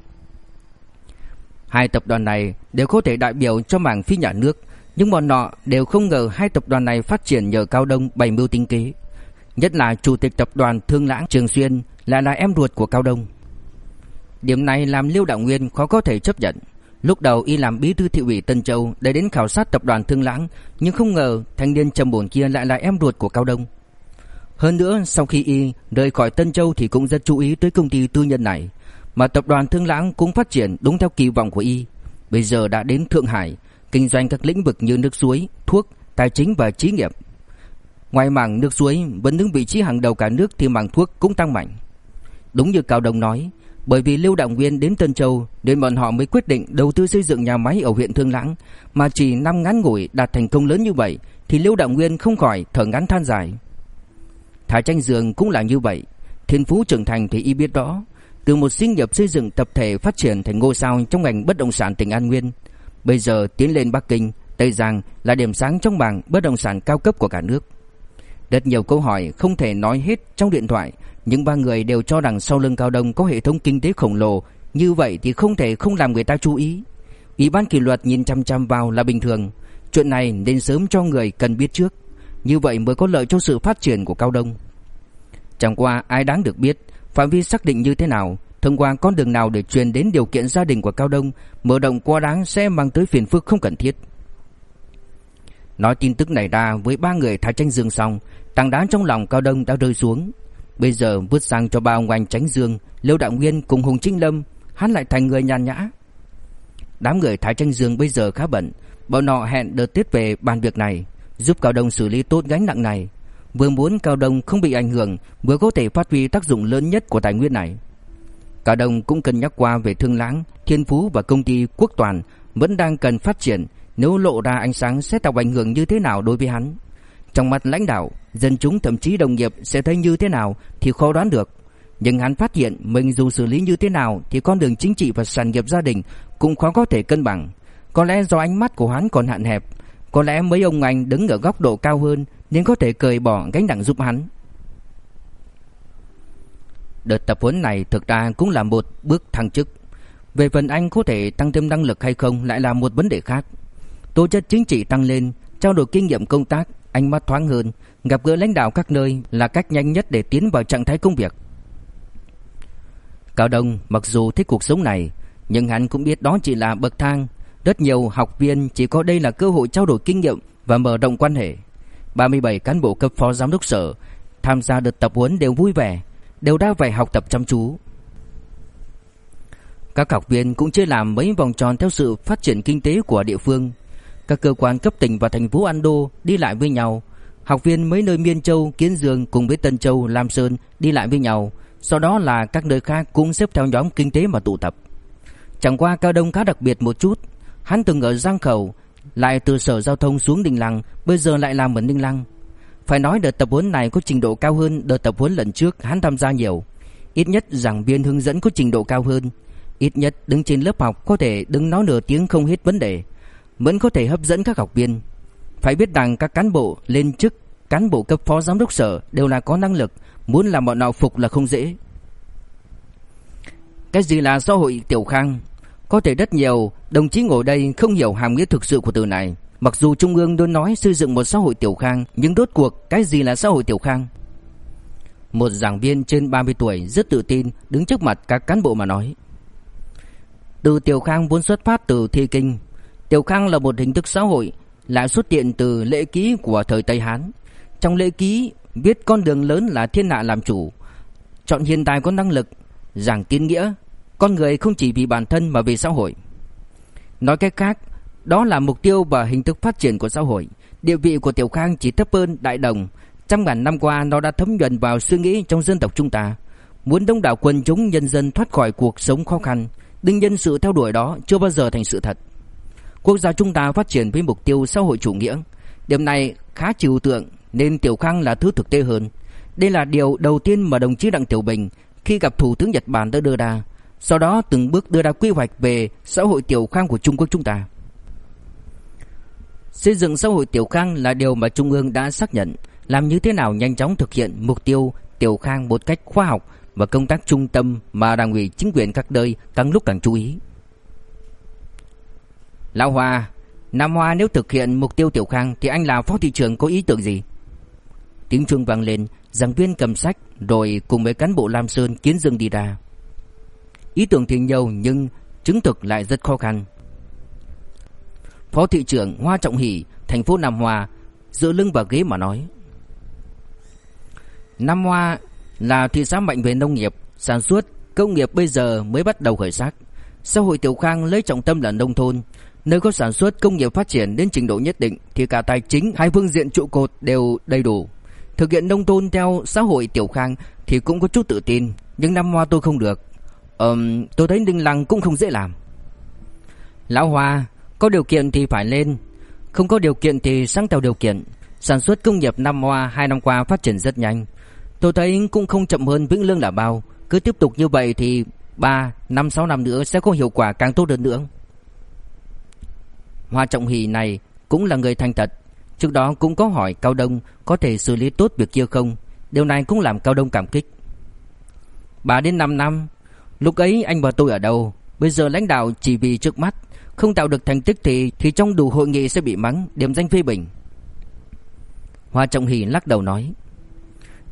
Hai tập đoàn này đều có thể đại biểu cho mảng phi nhà nước, nhưng bọn họ đều không ngờ hai tập đoàn này phát triển nhờ Cao Đông bày mưu tinh kế. Nhất là chủ tịch tập đoàn Thương Lãng Trường Xuyên lại là em ruột của Cao Đông. Điểm này làm Lưu Đạo Nguyên khó có thể chấp nhận. Lúc đầu y làm bí thư thị ủy Tân Châu để đến khảo sát tập đoàn Thương Lãng, nhưng không ngờ thanh niên trầm bổn kia lại là em ruột của Cao Đông. Hơn nữa, sau khi y rời khỏi Tân Châu thì cũng rất chú ý tới công ty tư nhân này, mà tập đoàn Thương Lãng cũng phát triển đúng theo kỳ vọng của y. Bây giờ đã đến Thượng Hải, kinh doanh các lĩnh vực như nước suối, thuốc, tài chính và trí nghiệp. Ngoài mảng nước suối vẫn đứng vị trí hàng đầu cả nước thì mảng thuốc cũng tăng mạnh. Đúng như Cao Đông nói, bởi vì Lưu Đạo Nguyên đến Tân Châu nên bọn họ mới quyết định đầu tư xây dựng nhà máy ở huyện Thương Lãng, mà chỉ năm ngắn ngủi đạt thành công lớn như vậy thì Lưu Đạo Nguyên không khỏi thở ngắn than dài. Thái Tranh Dương cũng là như vậy, Thiên Phú trưởng thành thì y biết rõ, từ một sinh nghiệp xây dựng tập thể phát triển thành ngôi sao trong ngành bất động sản tỉnh An Nguyên, bây giờ tiến lên Bắc Kinh, Tây Giang là điểm sáng trong bảng bất động sản cao cấp của cả nước. Rất nhiều câu hỏi không thể nói hết trong điện thoại, nhưng ba người đều cho rằng sau lưng Cao Đông có hệ thống kinh tế khổng lồ, như vậy thì không thể không làm người ta chú ý. Ủy ban kỷ luật nhìn chăm chăm vào là bình thường, chuyện này nên sớm cho người cần biết trước, như vậy mới có lợi cho sự phát triển của Cao Đông. Chẳng qua ai đáng được biết phạm vi xác định như thế nào, thông qua con đường nào để truyền đến điều kiện gia đình của Cao Đông, mở rộng quá đáng sẽ mang tới phiền phức không cần thiết. Nói tin tức này ra với ba người Thái Tranh Dương xong, tảng đá trong lòng Cao Đông đã rơi xuống. Bây giờ vứt sang cho ba ông anh Tránh Dương, Lưu Đạo Nguyên cùng Hùng Trinh Lâm, hắn lại thành người nhàn nhã. Đám người Thái Tranh Dương bây giờ khá bận, bọn họ hẹn đợt tiết về bàn việc này, giúp Cao Đông xử lý tốt gánh nặng này. Vừa muốn Cao Đông không bị ảnh hưởng, vừa có thể phát huy tác dụng lớn nhất của tài nguyên này. Cao Đông cũng cân nhắc qua về Thương Lãng, Thiên Phú và công ty Quốc Toàn vẫn đang cần phát triển, nếu lộ ra ánh sáng sẽ tạo ảnh hưởng như thế nào đối với hắn. Trong mặt lãnh đạo, dân chúng thậm chí đồng nghiệp sẽ thấy như thế nào thì khó đoán được. Nhưng hắn phát hiện mình dù xử lý như thế nào thì con đường chính trị và sản nghiệp gia đình cũng khó có thể cân bằng. Có lẽ do ánh mắt của hắn còn hạn hẹp, có lẽ mấy ông anh đứng ở góc độ cao hơn nên có thể cởi bỏ gánh nặng giúp hắn. Đợt tập huấn này thực ra cũng là một bước thăng chức. Về phần anh có thể tăng thêm năng lực hay không lại là một vấn đề khác. Tố chất chính trị tăng lên, trao đổi kinh nghiệm công tác, ánh mắt thoáng hơn, gặp gỡ lãnh đạo các nơi là cách nhanh nhất để tiến vào trạng thái công việc. Cao Đông mặc dù thích cuộc sống này, nhưng hắn cũng biết đó chỉ là bậc thang. Rất nhiều học viên chỉ có đây là cơ hội trao đổi kinh nghiệm và mở rộng quan hệ. 37 cán bộ cấp phó giám đốc sở tham gia đợt tập huấn đều vui vẻ, đều đã phải học tập chăm chú. Các học viên cũng chưa làm mấy vòng tròn theo sự phát triển kinh tế của địa phương. Các cơ quan cấp tỉnh và thành phố Ando đi lại với nhau. Học viên mấy nơi Miên Châu, Kiến Dương cùng với Tân Châu, Lam Sơn đi lại với nhau. Sau đó là các nơi khác cũng xếp theo nhóm kinh tế mà tụ tập. Chẳng qua Cao Đông khá đặc biệt một chút. Hắn từng ở Giang Khẩu, lại từ sở giao thông xuống Đình Lăng, bây giờ lại làm ở đình Lăng. Phải nói đợt tập huấn này có trình độ cao hơn đợt tập huấn lần trước hắn tham gia nhiều. Ít nhất giảng viên hướng dẫn có trình độ cao hơn. Ít nhất đứng trên lớp học có thể đứng nói nửa tiếng không hết vấn đề. Vẫn có thể hấp dẫn các học viên. Phải biết rằng các cán bộ lên chức cán bộ cấp phó giám đốc sở đều là có năng lực, muốn làm bọn nào phục là không dễ. Cái gì là xã hội tiểu khang? Có thể rất nhiều đồng chí ngồi đây không hiểu hàm nghĩa thực sự của từ này. Mặc dù Trung ương luôn nói xây dựng một xã hội tiểu khang, nhưng đốt cuộc cái gì là xã hội tiểu khang? Một giảng viên trên 30 tuổi rất tự tin đứng trước mặt các cán bộ mà nói. Từ tiểu khang vốn xuất phát từ thi kinh. Tiểu khang là một hình thức xã hội lại xuất hiện từ lễ ký của thời Tây Hán. Trong lễ ký viết con đường lớn là thiên hạ làm chủ, chọn hiện tài có năng lực, giảng tiên nghĩa, con người không chỉ vì bản thân mà vì xã hội. Nói cách khác, đó là mục tiêu và hình thức phát triển của xã hội. Địa vị của Tiểu Khang chỉ thấp hơn Đại Đồng. Trăm ngàn năm qua nó đã thấm nhuần vào suy nghĩ trong dân tộc chúng ta. Muốn đông đảo quần chúng nhân dân thoát khỏi cuộc sống khó khăn, đương nhiên sự theo đuổi đó chưa bao giờ thành sự thật. Quốc gia chúng ta phát triển với mục tiêu xã hội chủ nghĩa. Điểm này khá trừu tượng nên Tiểu Khang là thứ thực tế hơn. Đây là điều đầu tiên mà đồng chí Đặng Tiểu Bình khi gặp Thủ tướng Nhật Bản đã đưa ra. Sau đó từng bước đưa ra quy hoạch về xã hội Tiểu Khang của Trung Quốc chúng ta. Xây dựng xã hội tiểu khang là điều mà Trung ương đã xác nhận, làm như thế nào nhanh chóng thực hiện mục tiêu tiểu khang một cách khoa học và công tác trung tâm mà đảng ủy chính quyền các nơi càng lúc càng chú ý. Lão Hoa, Nam Hoa nếu thực hiện mục tiêu tiểu khang thì anh là phó thị trưởng có ý tưởng gì? Tiếng chuông vang lên, giảng viên cầm sách rồi cùng với cán bộ Lam Sơn kiến dương đi ra. Ý tưởng thì nhiều nhưng chứng thực lại rất khó khăn. Phó thị trưởng Hoa Trọng Hỷ, thành phố Nam Hoa, dựa lưng vào ghế mà nói. Nam Hoa là thị xã mạnh về nông nghiệp, sản xuất, công nghiệp bây giờ mới bắt đầu khởi sắc. Xã hội Tiểu Khang lấy trọng tâm là nông thôn, Nơi có sản xuất công nghiệp phát triển đến trình độ nhất định thì cả tài chính hai phương diện trụ cột đều đầy đủ. Thực hiện nông thôn theo xã hội tiểu khang thì cũng có chút tự tin, nhưng năm hoa tôi không được. Ừm, tôi thấy Đinh Lăng cũng không dễ làm. Lão Hoa, có điều kiện thì phải lên, không có điều kiện thì sáng tạo điều kiện. Sản xuất công nghiệp năm hoa hai năm qua phát triển rất nhanh. Tôi thấy cũng không chậm hơn Vĩnh Lương là bao. Cứ tiếp tục như vậy thì 3, 5, 6 năm nữa sẽ có hiệu quả càng tốt hơn nữa. Hoa Trọng Hỷ này cũng là người thành thật. Trước đó cũng có hỏi Cao Đông có thể xử lý tốt việc kia không. Điều này cũng làm Cao Đông cảm kích. 3 đến 5 năm, lúc ấy anh và tôi ở đâu? Bây giờ lãnh đạo chỉ vì trước mắt, không tạo được thành tích thì thì trong đủ hội nghị sẽ bị mắng, điểm danh phê bình. Hoa Trọng Hỷ lắc đầu nói: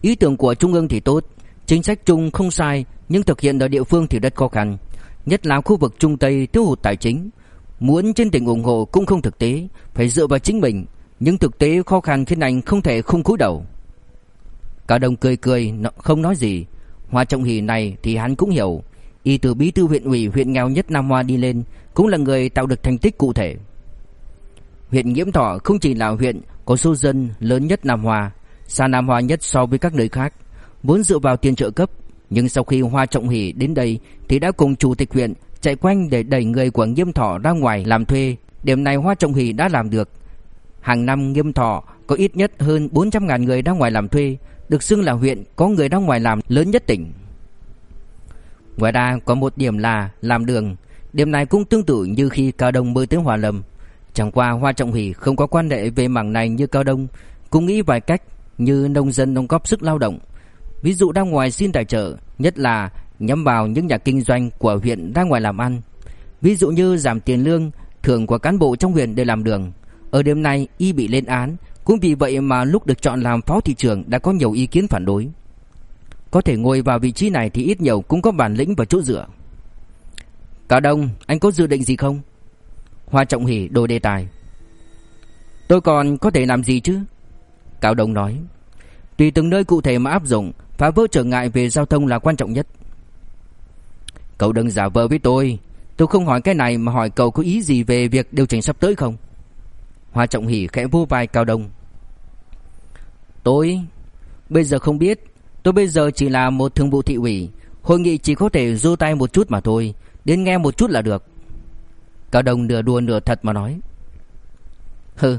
Ý tưởng của Trung ương thì tốt, chính sách chung không sai, nhưng thực hiện ở địa phương thì rất khó khăn, nhất là khu vực Trung Tây thiếu hụt tài chính, muốn trên tỉnh ủng hộ cũng không thực tế, phải dựa vào chính mình, nhưng thực tế khó khăn khiến anh không thể không cúi đầu. Cả đồng cười cười không nói gì, Hoa Trọng Hỷ này thì hắn cũng hiểu, y từ bí thư huyện ủy huyện nghèo nhất Nam Hoa đi lên, cũng là người tạo được thành tích cụ thể. Huyện Nghiễm Thọ không chỉ là huyện có số dân lớn nhất Nam Hoa, xa Nam Hoa nhất so với các nơi khác, vốn dựa vào tiền trợ cấp, nhưng sau khi Hoa Trọng Hỷ đến đây thì đã cùng chủ tịch huyện chạy quanh để đẩy người của Nghiêm Thọ ra ngoài làm thuê. Điểm này Hoa Trọng Hỷ đã làm được. Hàng năm Nghiêm Thọ có ít nhất hơn 400.000 người ra ngoài làm thuê, được xưng là huyện có người ra ngoài làm lớn nhất tỉnh. Ngoài ra có một điểm là làm đường, điểm này cũng tương tự như khi Cao Đông mới tới Hòa Lâm. Chẳng qua Hoa Trọng Hỷ không có quan hệ về mảng này như Cao Đông, cũng nghĩ vài cách như nông dân đóng góp sức lao động. Ví dụ ra ngoài xin tài trợ, nhất là nhắm vào những nhà kinh doanh của huyện ra ngoài làm ăn. Ví dụ như giảm tiền lương, thưởng của cán bộ trong huyện để làm đường. Ở đêm nay y bị lên án, cũng vì vậy mà lúc được chọn làm phó thị trưởng đã có nhiều ý kiến phản đối. Có thể ngồi vào vị trí này thì ít nhiều cũng có bản lĩnh và chỗ dựa. Cao Đông, anh có dự định gì không? Hoa Trọng Hỷ đổi đề tài. Tôi còn có thể làm gì chứ? Cao Đông nói. Tùy từng nơi cụ thể mà áp dụng, phá vỡ trở ngại về giao thông là quan trọng nhất. Cậu đừng giả vờ với tôi, tôi không hỏi cái này mà hỏi cậu có ý gì về việc điều chỉnh sắp tới không? Hoa Trọng Hỷ khẽ vô vai Cao Đông. Tôi bây giờ không biết, tôi bây giờ chỉ là một thường vụ thị ủy, hội nghị chỉ có thể du tay một chút mà thôi, đến nghe một chút là được. Cao Đông nửa đùa nửa thật mà nói. Hừ,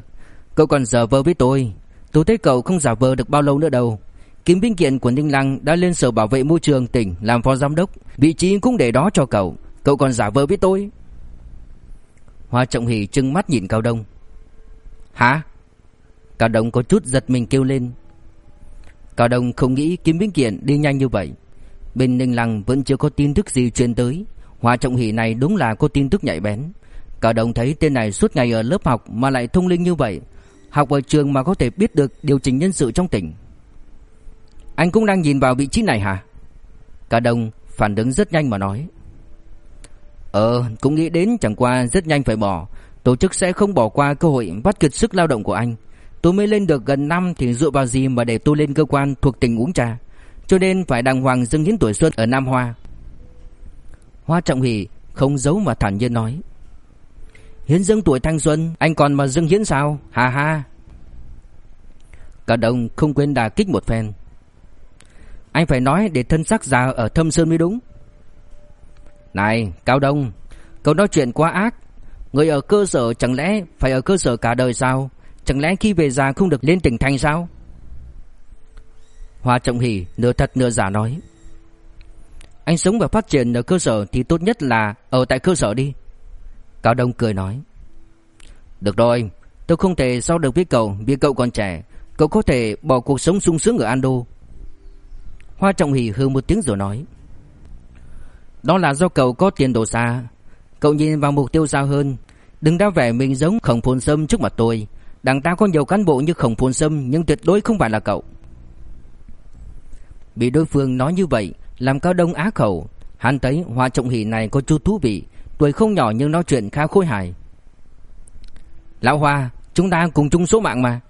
cậu còn giả vờ với tôi, tôi thấy cậu không giả vờ được bao lâu nữa đâu. Kim Vinh Kiện của Ninh Lăng đã lên sở bảo vệ môi trường tỉnh làm phó giám đốc, vị trí cũng để đó cho cậu, cậu còn giả vờ với tôi. Hoa Trọng Hỷ trừng mắt nhìn Cao Đông. Hả? Cao Đông có chút giật mình kêu lên. Cao Đông không nghĩ Kim Vinh Kiện đi nhanh như vậy. Bên Ninh Lăng vẫn chưa có tin tức gì truyền tới. Hoa Trọng Hỷ này đúng là có tin tức nhạy bén. Cao Đông thấy tên này suốt ngày ở lớp học mà lại thông linh như vậy, học ở trường mà có thể biết được điều chỉnh nhân sự trong tỉnh. Anh cũng đang nhìn vào vị trí này hả? cả đồng phản ứng rất nhanh mà nói. Ờ, cũng nghĩ đến chẳng qua rất nhanh phải bỏ. Tổ chức sẽ không bỏ qua cơ hội vắt kiệt sức lao động của anh. Tôi mới lên được gần năm thì dựa vào gì mà để tôi lên cơ quan thuộc tỉnh uống trà. Cho nên phải đàng hoàng dâng hiến tuổi xuân ở Nam Hoa. Hoa Trọng Hỷ không giấu mà thản nhiên nói. Hiến dâng tuổi thanh xuân, anh còn mà dâng hiến sao? hà ha. Cả đồng không quên đà kích một phen. Anh phải nói để thân sắc già ở thâm sơn mới đúng. Này, Cao Đông, cậu nói chuyện quá ác. Người ở cơ sở chẳng lẽ phải ở cơ sở cả đời sao? Chẳng lẽ khi về già không được lên tỉnh thành sao? Hoa Trọng Hỷ nửa thật nửa giả nói. Anh sống và phát triển ở cơ sở thì tốt nhất là ở tại cơ sở đi. Cao Đông cười nói. Được rồi, tôi không thể so được với cậu vì cậu còn trẻ. Cậu có thể bỏ cuộc sống sung sướng ở Ando. Hoa Trọng Hỷ hừ một tiếng rồi nói. Đó là do cậu có tiền đồ xa. Cậu nhìn vào mục tiêu xa hơn. Đừng đã vẻ mình giống khổng phồn sâm trước mặt tôi. Đảng ta có nhiều cán bộ như khổng phồn sâm nhưng tuyệt đối không phải là cậu. Bị đối phương nói như vậy làm Cao Đông á khẩu. Hắn thấy Hoa Trọng Hỷ này có chút thú vị. Tuổi không nhỏ nhưng nói chuyện khá khôi hài. Lão Hoa, chúng ta cùng chung số mạng mà.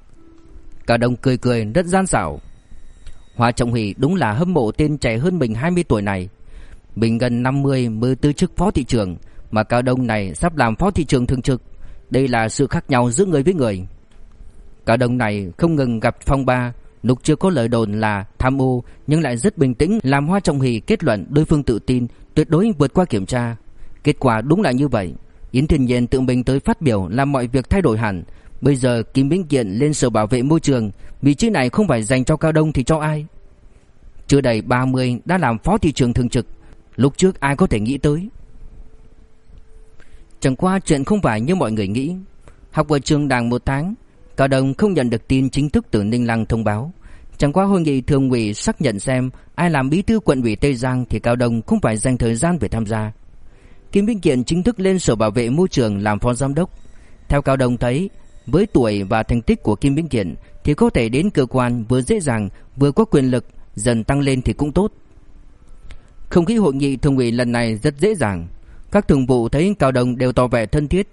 Cả Đông cười cười rất gian xảo. Hoa Trọng Hỷ đúng là hâm mộ tên trẻ hơn mình 20 tuổi này. Mình gần 50 mới tư chức phó thị trưởng, Mà Cao Đông này sắp làm phó thị trưởng thường trực. Đây là sự khác nhau giữa người với người. Cao Đông này không ngừng gặp phong ba Lúc chưa có lời đồn là tham ô Nhưng lại rất bình tĩnh Làm Hoa Trọng Hỷ kết luận đối phương tự tin Tuyệt đối vượt qua kiểm tra. Kết quả đúng là như vậy. Yến Thiên Nhiên tự mình tới phát biểu Làm mọi việc thay đổi hẳn Bây giờ Kim Bính Kiện lên sở bảo vệ môi trường Vị trí này không phải dành cho Cao Đông thì cho ai? Chưa đầy 30 đã làm phó thị trường thường trực, Lúc trước ai có thể nghĩ tới? Chẳng qua chuyện không phải như mọi người nghĩ. Học ở trường đảng một tháng, Cao Đông không nhận được tin chính thức từ Ninh Lăng thông báo. Chẳng qua hội nghị thường ủy xác nhận xem Ai làm bí thư quận ủy Tây Giang Thì Cao Đông không phải dành thời gian để tham gia. Kim Vinh Kiện chính thức lên sở bảo vệ môi trường làm phó giám đốc. Theo Cao Đông thấy với tuổi và thành tích của Kim Vĩnh Kiện Thì có thể đến cơ quan vừa dễ dàng Vừa có quyền lực Dần tăng lên thì cũng tốt Không khí hội nghị thường ủy lần này rất dễ dàng Các thường vụ thấy Cao Đông đều tỏ vẻ thân thiết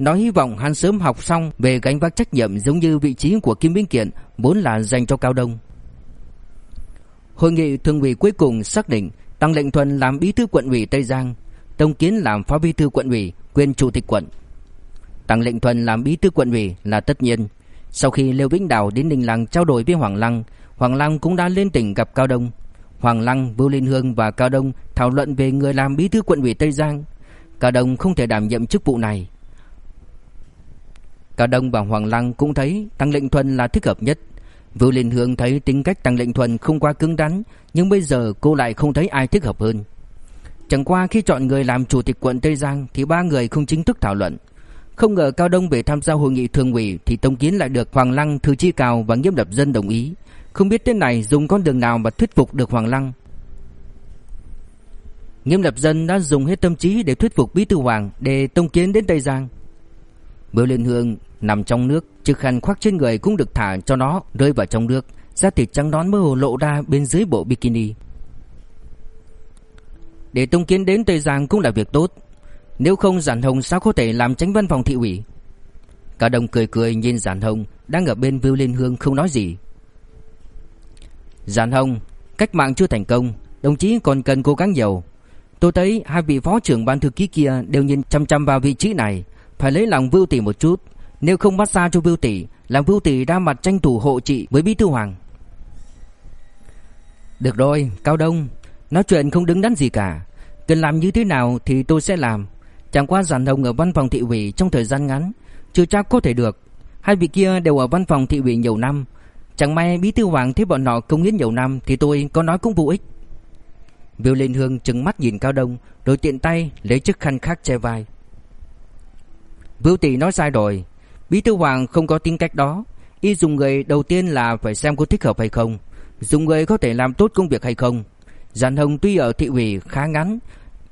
Nói hy vọng hắn sớm học xong về gánh vác trách nhiệm giống như vị trí của Kim Vĩnh Kiện vốn là dành cho Cao Đông. Hội nghị thường ủy cuối cùng xác định Tăng Lệnh Thuần làm bí thư quận ủy Tây Giang, Tông Kiến làm phó bí thư quận ủy, quyền chủ tịch quận. Tăng Lệnh Thuần làm bí thư quận ủy là tất nhiên. Sau khi Lêu Vĩnh Đào đến Ninh Lăng trao đổi với Hoàng Lăng, Hoàng Lăng cũng đã lên tỉnh gặp Cao Đông. Hoàng Lăng, Vưu Liên Hương và Cao Đông thảo luận về người làm bí thư quận ủy Tây Giang. Cao Đông không thể đảm nhiệm chức vụ này Cao Đông và Hoàng Lăng cũng thấy Tăng Lệnh Thuần là thích hợp nhất. Vưu Liên Hương thấy tính cách Tăng Lệnh Thuần không quá cứng rắn, nhưng bây giờ cô lại không thấy ai thích hợp hơn. Chẳng qua khi chọn người làm chủ tịch quận Tây Giang thì ba người không chính thức thảo luận. Không ngờ Cao Đông về tham gia hội nghị thường ủy thì Tông Kiến lại được Hoàng Lăng, Thư Chi Cao và Nghiêm Lập Dân đồng ý. Không biết tên này dùng con đường nào mà thuyết phục được Hoàng Lăng. Nghiêm Lập Dân đã dùng hết tâm trí để thuyết phục Bí thư Hoàng để Tông Kiến đến Tây Giang. Bưu Liên Hương nằm trong nước, chiếc khăn khoác trên người cũng được thả cho nó rơi vào trong nước, da thịt trắng nõn mơ hồ lộ ra bên dưới bộ bikini. Để Tông kiến đến Tây Giang cũng là việc tốt, nếu không Giản Hồng sao có thể làm tránh văn phòng thị ủy? Cả đồng cười cười nhìn Giản Hồng đang ở bên Vưu Liên Hương không nói gì. Giản Hồng, cách mạng chưa thành công, đồng chí còn cần cố gắng nhiều. Tôi thấy hai vị phó trưởng ban thư ký kia đều nhìn chăm chăm vào vị trí này, phải lấy lòng Vưu Tỷ một chút, nếu không bắt ra cho Vưu Tỷ, làm Vưu Tỷ ra mặt tranh thủ hộ trị với Bí thư Hoàng. Được rồi, Cao Đông, nói chuyện không đứng đắn gì cả, cần làm như thế nào thì tôi sẽ làm. Chẳng qua giản hồng ở văn phòng thị ủy trong thời gian ngắn, chưa chắc có thể được. Hai vị kia đều ở văn phòng thị ủy nhiều năm, chẳng may Bí thư Hoàng thấy bọn nọ công hiến nhiều năm thì tôi có nói cũng vô ích. Viu Liên Hương trừng mắt nhìn Cao Đông, rồi tiện tay lấy chiếc khăn khác che vai. Viu Tỷ nói sai rồi Bí thư Hoàng không có tính cách đó Y dùng người đầu tiên là phải xem có thích hợp hay không Dùng người có thể làm tốt công việc hay không Giản Hồng tuy ở thị ủy khá ngắn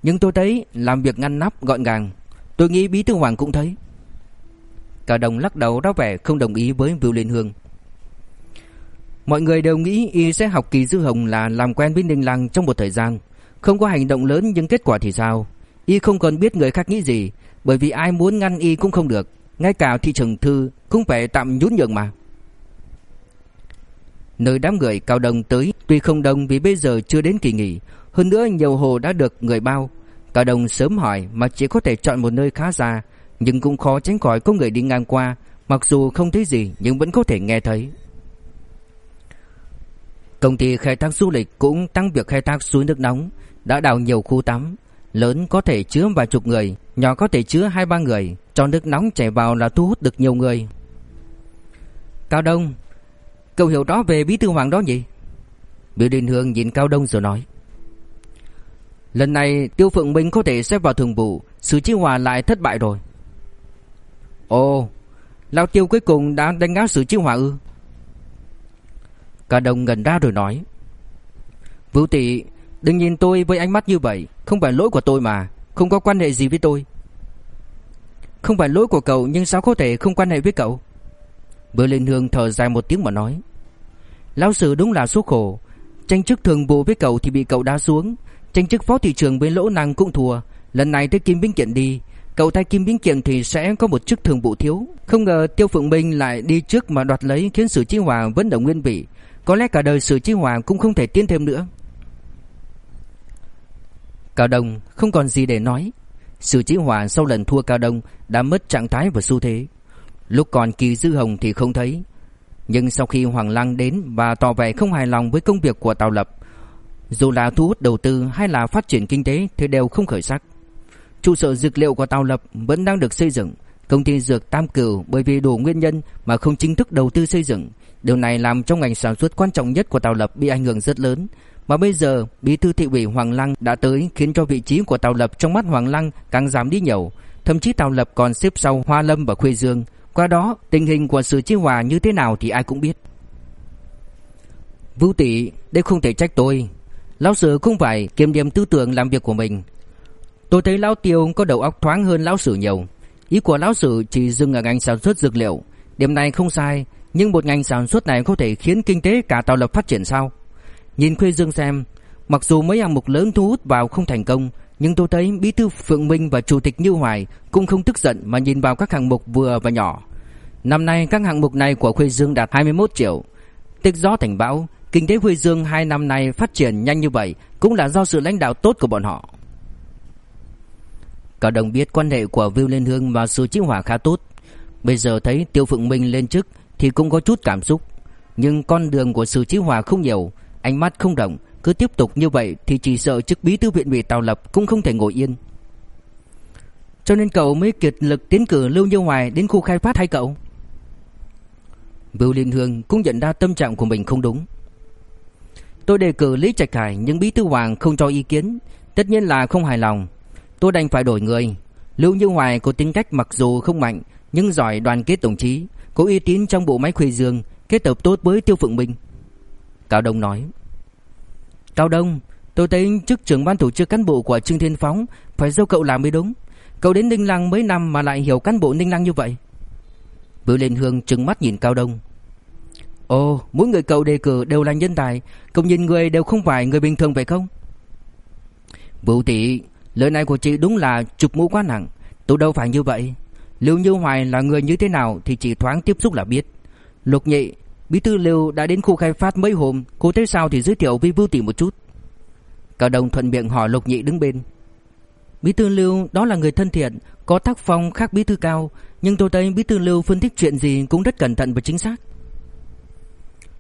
nhưng tôi thấy làm việc ngăn nắp, gọn gàng. Tôi nghĩ Bí thư Hoàng cũng thấy. Cả đồng lắc đầu ra vẻ không đồng ý với Vưu Liên Hương. Mọi người đều nghĩ y sẽ học kỳ dư hồng là làm quen với Ninh Lăng trong một thời gian. Không có hành động lớn nhưng kết quả thì sao? Y không còn biết người khác nghĩ gì, bởi vì ai muốn ngăn y cũng không được. Ngay cả thị trường thư cũng phải tạm nhún nhường mà. Nơi đám người cao đồng tới Tuy không đông vì bây giờ chưa đến kỳ nghỉ, Hơn nữa nhiều hồ đã được người bao. Cao đông sớm hỏi mà chỉ có thể chọn một nơi khá xa, Nhưng cũng khó tránh khỏi có người đi ngang qua, Mặc dù không thấy gì nhưng vẫn có thể nghe thấy. Công ty khai thác du lịch cũng tăng việc khai thác suối nước nóng, Đã đào nhiều khu tắm, Lớn có thể chứa vài chục người, Nhỏ có thể chứa hai ba người, Cho nước nóng chảy vào là thu hút được nhiều người. Cao Đông, Cậu hiểu đó về bí thư hoàng đó nhỉ? Biểu Đình Hương nhìn Cao Đông rồi nói. Lần này, Tiêu Phượng Minh có thể xếp vào thường vụ Sự chi hòa lại thất bại rồi. Ồ Lão Tiêu cuối cùng đã đánh áp sự chi hòa ư? Cả đồng gần ra rồi nói. Vũ tỷ Đừng nhìn tôi với ánh mắt như vậy, Không phải lỗi của tôi mà, Không có quan hệ gì với tôi. Không phải lỗi của cậu, nhưng sao có thể không quan hệ với cậu? Bữa lên hương thở dài một tiếng mà nói. Lão sử đúng là số khổ, Tranh chức thường vụ với cậu thì bị cậu đá xuống Tranh chức phó thị trường với lỗ năng cũng thua. Lần này tới Kim biến Kiện đi. Cậu thay Kim biến Kiện thì sẽ có một chức thường vụ thiếu. Không ngờ Tiêu Phượng Minh lại đi trước mà đoạt lấy Khiến Sử Chí Hòa vẫn ở nguyên vị. Có lẽ cả đời Sử Chí Hòa cũng không thể tiến thêm nữa. Cao Đông không còn gì để nói. Sử Chí Hòa sau lần thua Cao Đông đã mất trạng thái và xu thế. Lúc còn Kỳ Dư Hồng thì không thấy, nhưng sau khi Hoàng Lăng đến và tỏ vẻ không hài lòng với công việc của Tào Lập, dù là thu hút đầu tư hay là phát triển kinh tế thì đều không khởi sắc. Trụ sở dược liệu của tàu Lập vẫn đang được xây dựng, công ty dược Tam Cửu bởi vì đủ nguyên nhân mà không chính thức đầu tư xây dựng. Điều này làm trong ngành sản xuất quan trọng nhất của tàu Lập bị ảnh hưởng rất lớn. Mà bây giờ, bí thư thị ủy Hoàng Lăng đã tới khiến cho vị trí của tàu Lập trong mắt Hoàng Lăng càng giảm đi nhiều. Thậm chí tàu Lập còn xếp sau Hoa Lâm và Khuê Dương. Qua đó, tình hình của sự chi hòa như thế nào thì ai cũng biết. Vũ tỷ, đây không thể trách tôi. Lão Sử không phải kiềm điểm tư tưởng làm việc của mình. Tôi thấy Lão Tiêu có đầu óc thoáng hơn Lão Sử nhiều. Ý của Lão Sử chỉ dừng ở ngành sản xuất dược liệu. Điểm này không sai, nhưng một ngành sản xuất này có thể khiến kinh tế cả tàu Lập phát triển sao? Nhìn Khuê Dương xem, mặc dù mấy hạng mục lớn thu hút vào không thành công, nhưng tôi thấy Bí thư Phượng Minh và Chủ tịch Như Hoài cũng không tức giận mà nhìn vào các hạng mục vừa và nhỏ. Năm nay các hạng mục này của Khuê Dương đạt 21 triệu. Tích gió thành bão, kinh tế Huy Dương hai năm nay phát triển nhanh như vậy cũng là do sự lãnh đạo tốt của bọn họ. Cả đồng biết quan hệ của Vưu Liên Hương và Sư Chí Hòa khá tốt. Bây giờ thấy Tiêu Phượng Minh lên chức thì cũng có chút cảm xúc. Nhưng con đường của Sư Chí Hòa không nhiều, ánh mắt không động, cứ tiếp tục như vậy thì chỉ sợ chức bí thư viện ủy Tào Lập cũng không thể ngồi yên. Cho nên cậu mới kiệt lực tiến cử Lưu Như Hoài đến khu khai phát hay cậu? Vưu Liên Hương cũng nhận ra tâm trạng của mình không đúng. Tôi đề cử Lý Trạch Hải nhưng Bí thư Hoàng không cho ý kiến, tất nhiên là không hài lòng. Tôi đành phải đổi người. Lưu Như Hoài có tính cách mặc dù không mạnh nhưng giỏi đoàn kết đồng chí, có uy tín trong bộ máy Khuê Dương, kết hợp tốt với Tiêu Phượng Minh. Cao Đông nói. Cao Đông, tôi thấy chức trưởng ban tổ chức cán bộ của Trương Thiên Phóng phải do cậu làm mới đúng. Cậu đến Ninh Lăng mấy năm mà lại hiểu cán bộ Ninh Lăng như vậy. Bưu Liên Hương trừng mắt nhìn Cao Đông. Ồ, mỗi người cậu đề cử đều là nhân tài, công nhìn người đều không phải người bình thường phải không? Vũ tỷ, lời này của chị đúng là chụp mũ quá nặng, tôi đâu phải như vậy. Lưu Như Hoài là người như thế nào thì chỉ thoáng tiếp xúc là biết. Lục Nhị, bí thư Lưu đã đến khu khai phát mấy hôm, cô thấy sao thì giới thiệu với Vũ tỷ một chút. Cao Đông thuận miệng hỏi Lục Nhị đứng bên. Bí thư Lưu đó là người thân thiện, có tác phong khác bí thư cao, nhưng tôi thấy bí thư Lưu phân tích chuyện gì cũng rất cẩn thận và chính xác.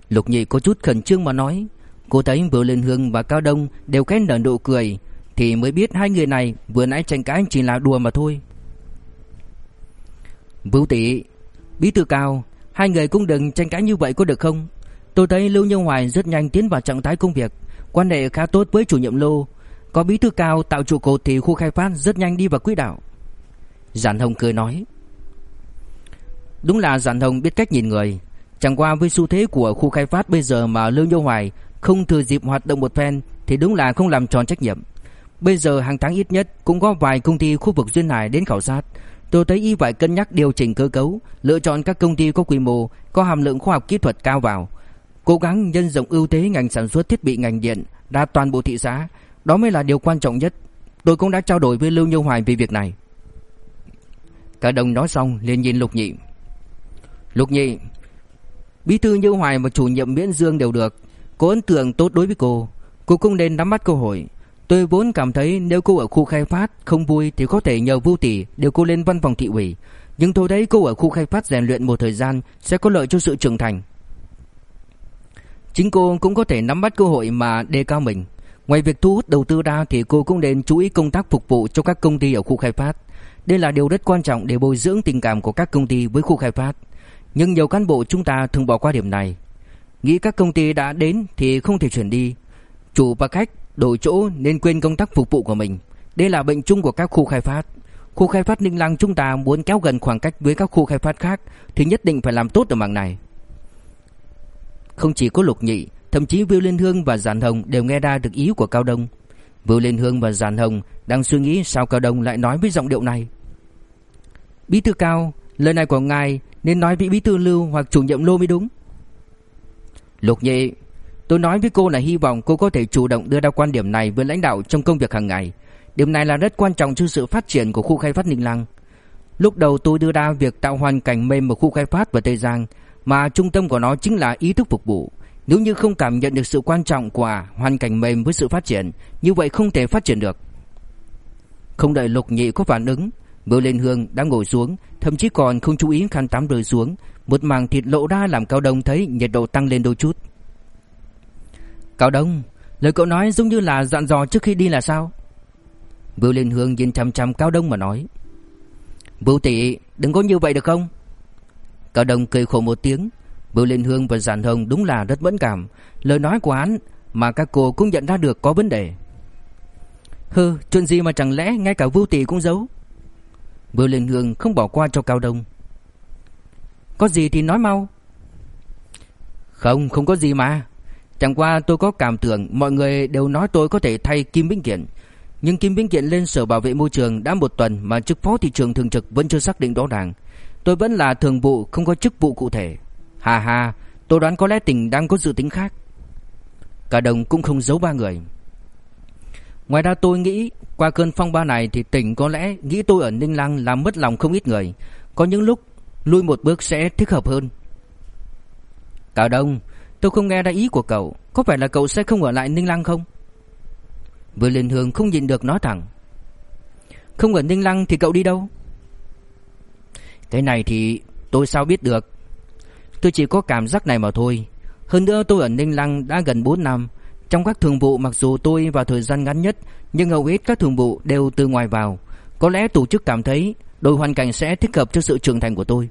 Lục Nhị có chút khẩn trương mà nói, cô thấy Vừa Liên Hương và Cao Đông đều khẽ nở nụ cười, thì mới biết hai người này vừa nãy tranh cãi chỉ là đùa mà thôi. Vũ tỷ, bí thư Cao, hai người cũng đừng tranh cãi như vậy có được không? Tôi thấy Lưu Nhân Hoài rất nhanh tiến vào trạng thái công việc, quan hệ khá tốt với chủ nhiệm Lô, có bí thư Cao tạo trụ cột thì khu khai phát rất nhanh đi vào quỹ đạo. Giản Hồng cười nói, Đúng là Giản Hồng biết cách nhìn người Chẳng qua với xu thế của khu khai phát bây giờ mà Lưu Nhô Hoài không thừa dịp hoạt động một phen thì đúng là không làm tròn trách nhiệm. Bây giờ hàng tháng ít nhất cũng có vài công ty khu vực duyên hải đến khảo sát. Tôi thấy y phải cân nhắc điều chỉnh cơ cấu, lựa chọn các công ty có quy mô, có hàm lượng khoa học kỹ thuật cao vào. Cố gắng nhân rộng ưu thế ngành sản xuất thiết bị ngành điện ra toàn bộ thị xã, đó mới là điều quan trọng nhất. Tôi cũng đã trao đổi với Lưu Nhô Hoài về việc này. Cả đồng nói xong liền nhìn Lục Nhị. Lục Nhị, Bí thư Như Hoài và chủ nhiệm Miễn Dương đều được Cô ấn tượng tốt đối với cô Cô cũng nên nắm bắt cơ hội Tôi vốn cảm thấy nếu cô ở khu khai phát không vui thì có thể nhờ Vu tỷ điều cô lên văn phòng thị ủy, nhưng tôi thấy cô ở khu khai phát rèn luyện một thời gian sẽ có lợi cho sự trưởng thành. Chính cô cũng có thể nắm bắt cơ hội mà đề cao mình. Ngoài việc thu hút đầu tư ra thì cô cũng nên chú ý công tác phục vụ cho các công ty ở khu khai phát. Đây là điều rất quan trọng để bồi dưỡng tình cảm của các công ty với khu khai phát. Nhưng nhiều cán bộ chúng ta thường bỏ qua điểm này. Nghĩ các công ty đã đến thì không thể chuyển đi. Chủ và khách đổi chỗ nên quên công tác phục vụ của mình. Đây là bệnh chung của các khu khai phát. Khu khai phát Ninh Lăng chúng ta muốn kéo gần khoảng cách với các khu khai phát khác thì nhất định phải làm tốt ở mảng này. Không chỉ có Lục Nhị, thậm chí Vưu Liên Hương và Giản Hồng đều nghe ra được ý của Cao Đông. Vưu Liên Hương và Giản Hồng đang suy nghĩ sao Cao Đông lại nói với giọng điệu này. Bí thư Cao, lời này của ngài nên nói với bí thư Lưu hoặc chủ nhiệm Lô mới đúng. Lục Nhị, tôi nói với cô là hy vọng cô có thể chủ động đưa ra quan điểm này với lãnh đạo trong công việc hàng ngày. Điểm này là rất quan trọng cho sự phát triển của khu khai phát Ninh Lăng. Lúc đầu tôi đưa ra việc tạo hoàn cảnh mềm ở khu khai phát và Tây Giang, mà trung tâm của nó chính là ý thức phục vụ. Nếu như không cảm nhận được sự quan trọng của hoàn cảnh mềm với sự phát triển, như vậy không thể phát triển được. Không đợi Lục Nhị có phản ứng, Bưu Liên Hương đã ngồi xuống, thậm chí còn không chú ý khăn tắm rơi xuống, một mảng thịt lộ ra làm Cao Đông thấy nhiệt độ tăng lên đôi chút. Cao Đông, lời cậu nói giống như là dặn dò trước khi đi là sao? Bưu Liên Hương nhìn chăm chăm Cao Đông mà nói. Bưu tỷ, đừng có như vậy được không? Cao Đông cười khổ một tiếng. Bưu Liên Hương và Giản Hồng đúng là rất mẫn cảm, lời nói của hắn mà các cô cũng nhận ra được có vấn đề. Hừ, chuyện gì mà chẳng lẽ ngay cả Vu tỷ cũng giấu? Bưu Liên Hương không bỏ qua cho Cao Đông. Có gì thì nói mau. Không, không có gì mà. Chẳng qua tôi có cảm tưởng mọi người đều nói tôi có thể thay Kim Bính Kiện. Nhưng Kim Bính Kiện lên Sở Bảo vệ Môi trường đã một tuần mà chức phó thị trường thường trực vẫn chưa xác định rõ ràng. Tôi vẫn là thường vụ không có chức vụ cụ thể. Hà hà, tôi đoán có lẽ tỉnh đang có dự tính khác. Cả đồng cũng không giấu ba người. Ngoài ra tôi nghĩ qua cơn phong ba này thì tỉnh có lẽ nghĩ tôi ở Ninh Lăng làm mất lòng không ít người. Có những lúc lui một bước sẽ thích hợp hơn. Cả đông, tôi không nghe ra ý của cậu. Có phải là cậu sẽ không ở lại Ninh Lăng không? Vừa liền hương không nhìn được nói thẳng. Không ở Ninh Lăng thì cậu đi đâu? Cái này thì tôi sao biết được. Tôi chỉ có cảm giác này mà thôi. Hơn nữa tôi ở Ninh Lăng đã gần 4 năm. Trong các thường vụ, mặc dù tôi vào thời gian ngắn nhất, nhưng hầu hết các thường vụ đều từ ngoài vào. Có lẽ tổ chức cảm thấy đôi hoàn cảnh sẽ thích hợp cho sự trưởng thành của tôi.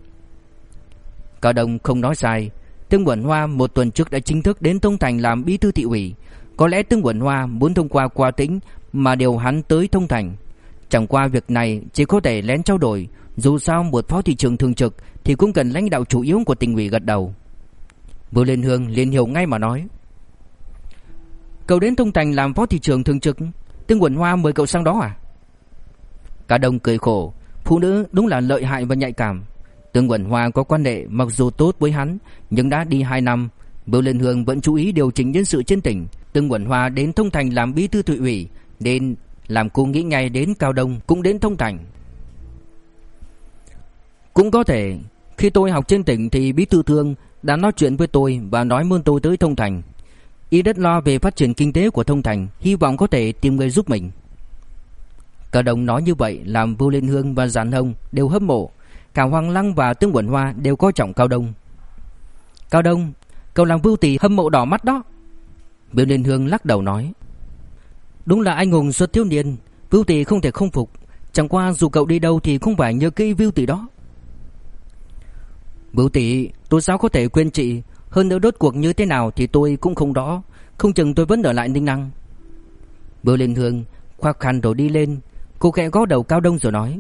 Cao Đông không nói sai. Tương Quẩn Hoa một tuần trước đã chính thức đến Thông Thành làm bí thư thị ủy. Có lẽ Tương Quẩn Hoa muốn thông qua qua tĩnh mà điều hắn tới Thông Thành. Chẳng qua việc này chỉ có thể lén trao đổi. Dù sao một phó thị trưởng thường trực thì cũng cần lãnh đạo chủ yếu của tỉnh ủy gật đầu. Vừa lên hương, liền hiểu ngay mà nói. Cậu đến Thông Thành làm phó thị trưởng thường trực. Tương Quẩn Hoa mời cậu sang đó à? Cả đồng cười khổ. Phụ nữ đúng là lợi hại và nhạy cảm. Tương Quẩn Hoa có quan hệ mặc dù tốt với hắn, Nhưng đã đi 2 năm. Bưu Liên Hương vẫn chú ý điều chỉnh nhân sự trên tỉnh. Tương Quẩn Hoa đến Thông Thành làm bí thư thụy ủy, Nên làm cô nghĩ ngay đến Cao Đông Cũng đến Thông Thành. Cũng có thể, Khi tôi học trên tỉnh thì bí thư thương Đã nói chuyện với tôi Và nói mơn tôi tới Thông Thành. Y rất lo về phát triển kinh tế của Thông Thành, Hy vọng có thể tìm người giúp mình. Cả đồng nói như vậy, Làm Vưu Liên Hương và Giản Hồng đều hâm mộ. Cả Hoàng Lăng và Tương Quẩn Hoa Đều coi trọng Cao Đông. Cao Đông, Cậu làm Vưu Tỷ hâm mộ đỏ mắt đó. Vô Liên Hương lắc đầu nói, Đúng là anh hùng xuất thiếu niên Vưu Tỷ không thể không phục. Chẳng qua dù cậu đi đâu thì không phải nhớ kỹ Vưu Tỷ đó. Vưu Tỷ, tôi sao có thể quên chị? Hơn nữa đốt cuộc như thế nào thì tôi cũng không rõ. Không chừng tôi vẫn ở lại Ninh Năng Bước lên hương Khoác khăn rồi đi lên. Cô khẽ gõ đầu Cao Đông rồi nói.